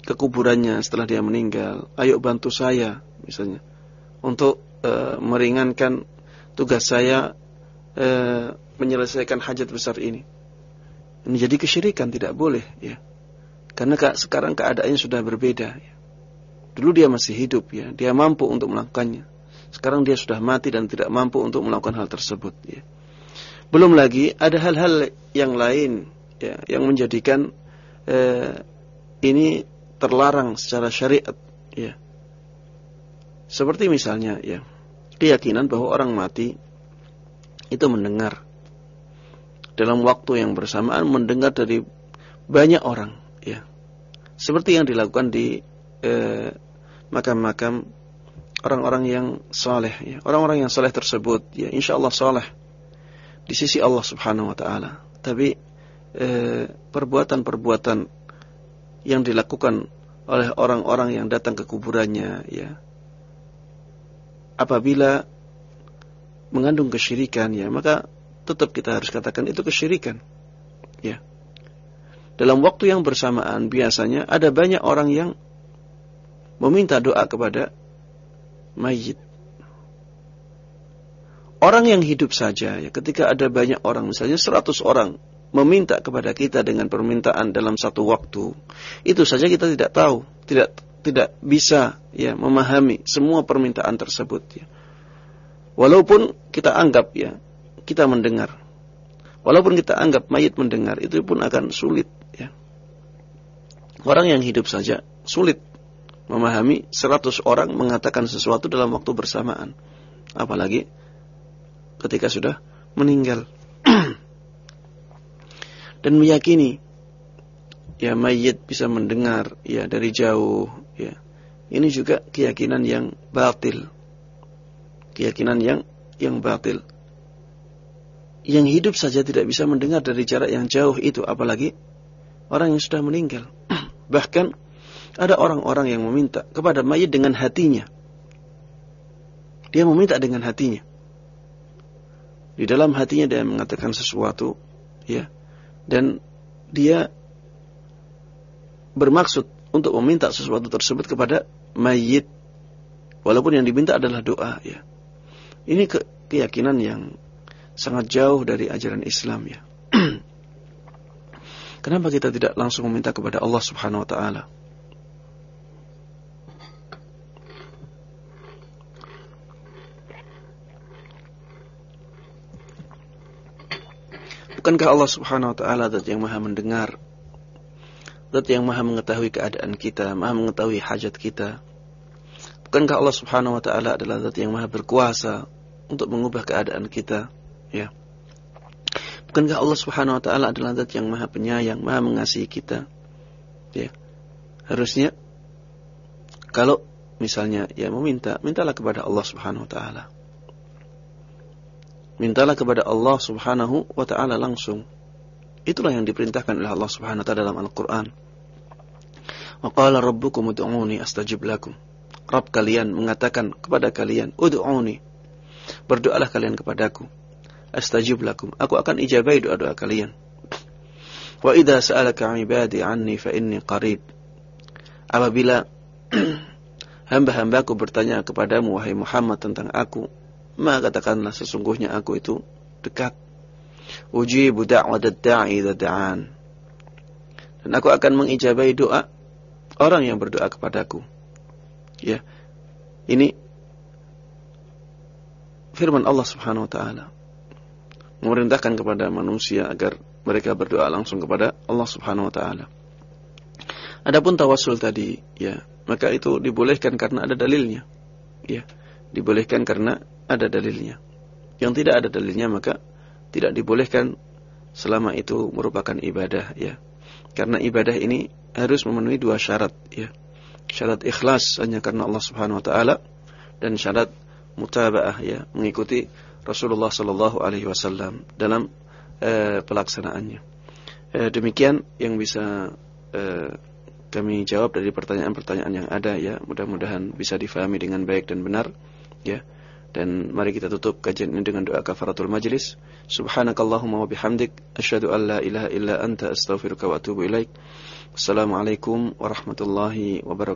ke kuburannya setelah dia meninggal ayo bantu saya misalnya untuk e, meringankan tugas saya e, menyelesaikan hajat besar ini. Ini jadi kesyirikan tidak boleh ya. Karena sekarang keadaannya sudah berbeda ya. Dulu dia masih hidup ya, dia mampu untuk melakukannya. Sekarang dia sudah mati dan tidak mampu untuk melakukan hal tersebut ya. Belum lagi ada hal-hal yang lain ya yang menjadikan eh, ini terlarang secara syariat ya. Seperti misalnya ya keyakinan bahwa orang mati itu mendengar. Dalam waktu yang bersamaan mendengar dari banyak orang ya. Seperti yang dilakukan di eh, makam-makam orang-orang yang soleh ya. Orang-orang yang soleh tersebut ya insya Allah soleh di sisi Allah Subhanahu Wa Taala. Tapi eh, perbuatan-perbuatan yang dilakukan oleh orang-orang yang datang ke kuburannya ya. Apabila mengandung kesyirikan ya maka tetap kita harus katakan itu kesyirikan ya. Dalam waktu yang bersamaan biasanya ada banyak orang yang meminta doa kepada mayit orang yang hidup saja ya ketika ada banyak orang misalnya 100 orang meminta kepada kita dengan permintaan dalam satu waktu, itu saja kita tidak tahu, tidak tidak bisa ya memahami semua permintaan tersebut ya. Walaupun kita anggap ya kita mendengar. Walaupun kita anggap mayit mendengar, itu pun akan sulit ya. Orang yang hidup saja sulit memahami 100 orang mengatakan sesuatu dalam waktu bersamaan. Apalagi ketika sudah meninggal. dan meyakini ya mayit bisa mendengar ya dari jauh ya. Ini juga keyakinan yang batil. Keyakinan yang yang batil. Yang hidup saja tidak bisa mendengar dari jarak yang jauh itu apalagi orang yang sudah meninggal. Bahkan ada orang-orang yang meminta kepada mayit dengan hatinya. Dia meminta dengan hatinya di dalam hatinya dia mengatakan sesuatu ya. Dan dia bermaksud untuk meminta sesuatu tersebut kepada mayit. Walaupun yang diminta adalah doa ya. Ini ke keyakinan yang sangat jauh dari ajaran Islam ya. Kenapa kita tidak langsung meminta kepada Allah Subhanahu wa taala Bukankah Allah Subhanahu wa taala zat yang Maha mendengar? Zat yang Maha mengetahui keadaan kita, Maha mengetahui hajat kita. Bukankah Allah Subhanahu wa taala adalah zat yang Maha berkuasa untuk mengubah keadaan kita, ya? Bukankah Allah Subhanahu wa taala adalah zat yang Maha penyayang, Maha mengasihi kita? Ya. Harusnya kalau misalnya ya meminta, mintalah kepada Allah Subhanahu wa taala. Mintalah kepada Allah subhanahu wa ta'ala langsung. Itulah yang diperintahkan oleh Allah subhanahu wa ta'ala dalam Al-Quran. Wa qala rabbukum ud'uni astajib lakum. Rabb kalian mengatakan kepada kalian, ud'uni. Berdoalah kalian kepadaku. Astajib lakum. Aku akan ijabai doa-doa kalian. Wa idha sa'alaka ibadi anni fa inni qarib. Apabila hamba-hambaku bertanya kepadamu wahai Muhammad tentang aku, maka katakanlah sesungguhnya aku itu dekat. Ujibu da'wadat da'i da'an. Dan aku akan mengijabai doa orang yang berdoa kepadaku. Ya. Ini firman Allah Subhanahu wa taala memerintahkan kepada manusia agar mereka berdoa langsung kepada Allah Subhanahu wa taala. Adapun tawasul tadi, ya, maka itu dibolehkan karena ada dalilnya. Ya, dibolehkan karena ada dalilnya. Yang tidak ada dalilnya maka tidak dibolehkan selama itu merupakan ibadah ya. Karena ibadah ini harus memenuhi dua syarat ya. Syarat ikhlas hanya karena Allah Subhanahu wa taala dan syarat mutabaah ya, mengikuti Rasulullah sallallahu alaihi wasallam dalam uh, pelaksanaannya. Uh, demikian yang bisa uh, kami jawab dari pertanyaan-pertanyaan yang ada ya. Mudah-mudahan bisa difahami dengan baik dan benar ya. Dan mari kita tutup kajian ini dengan doa kafaratul majlis. Subhanakallahumma wa bihamdik asyhadu an la ilaha illa anta astaghfiruka wa atubu ilaik. Assalamualaikum warahmatullahi wabarakatuh.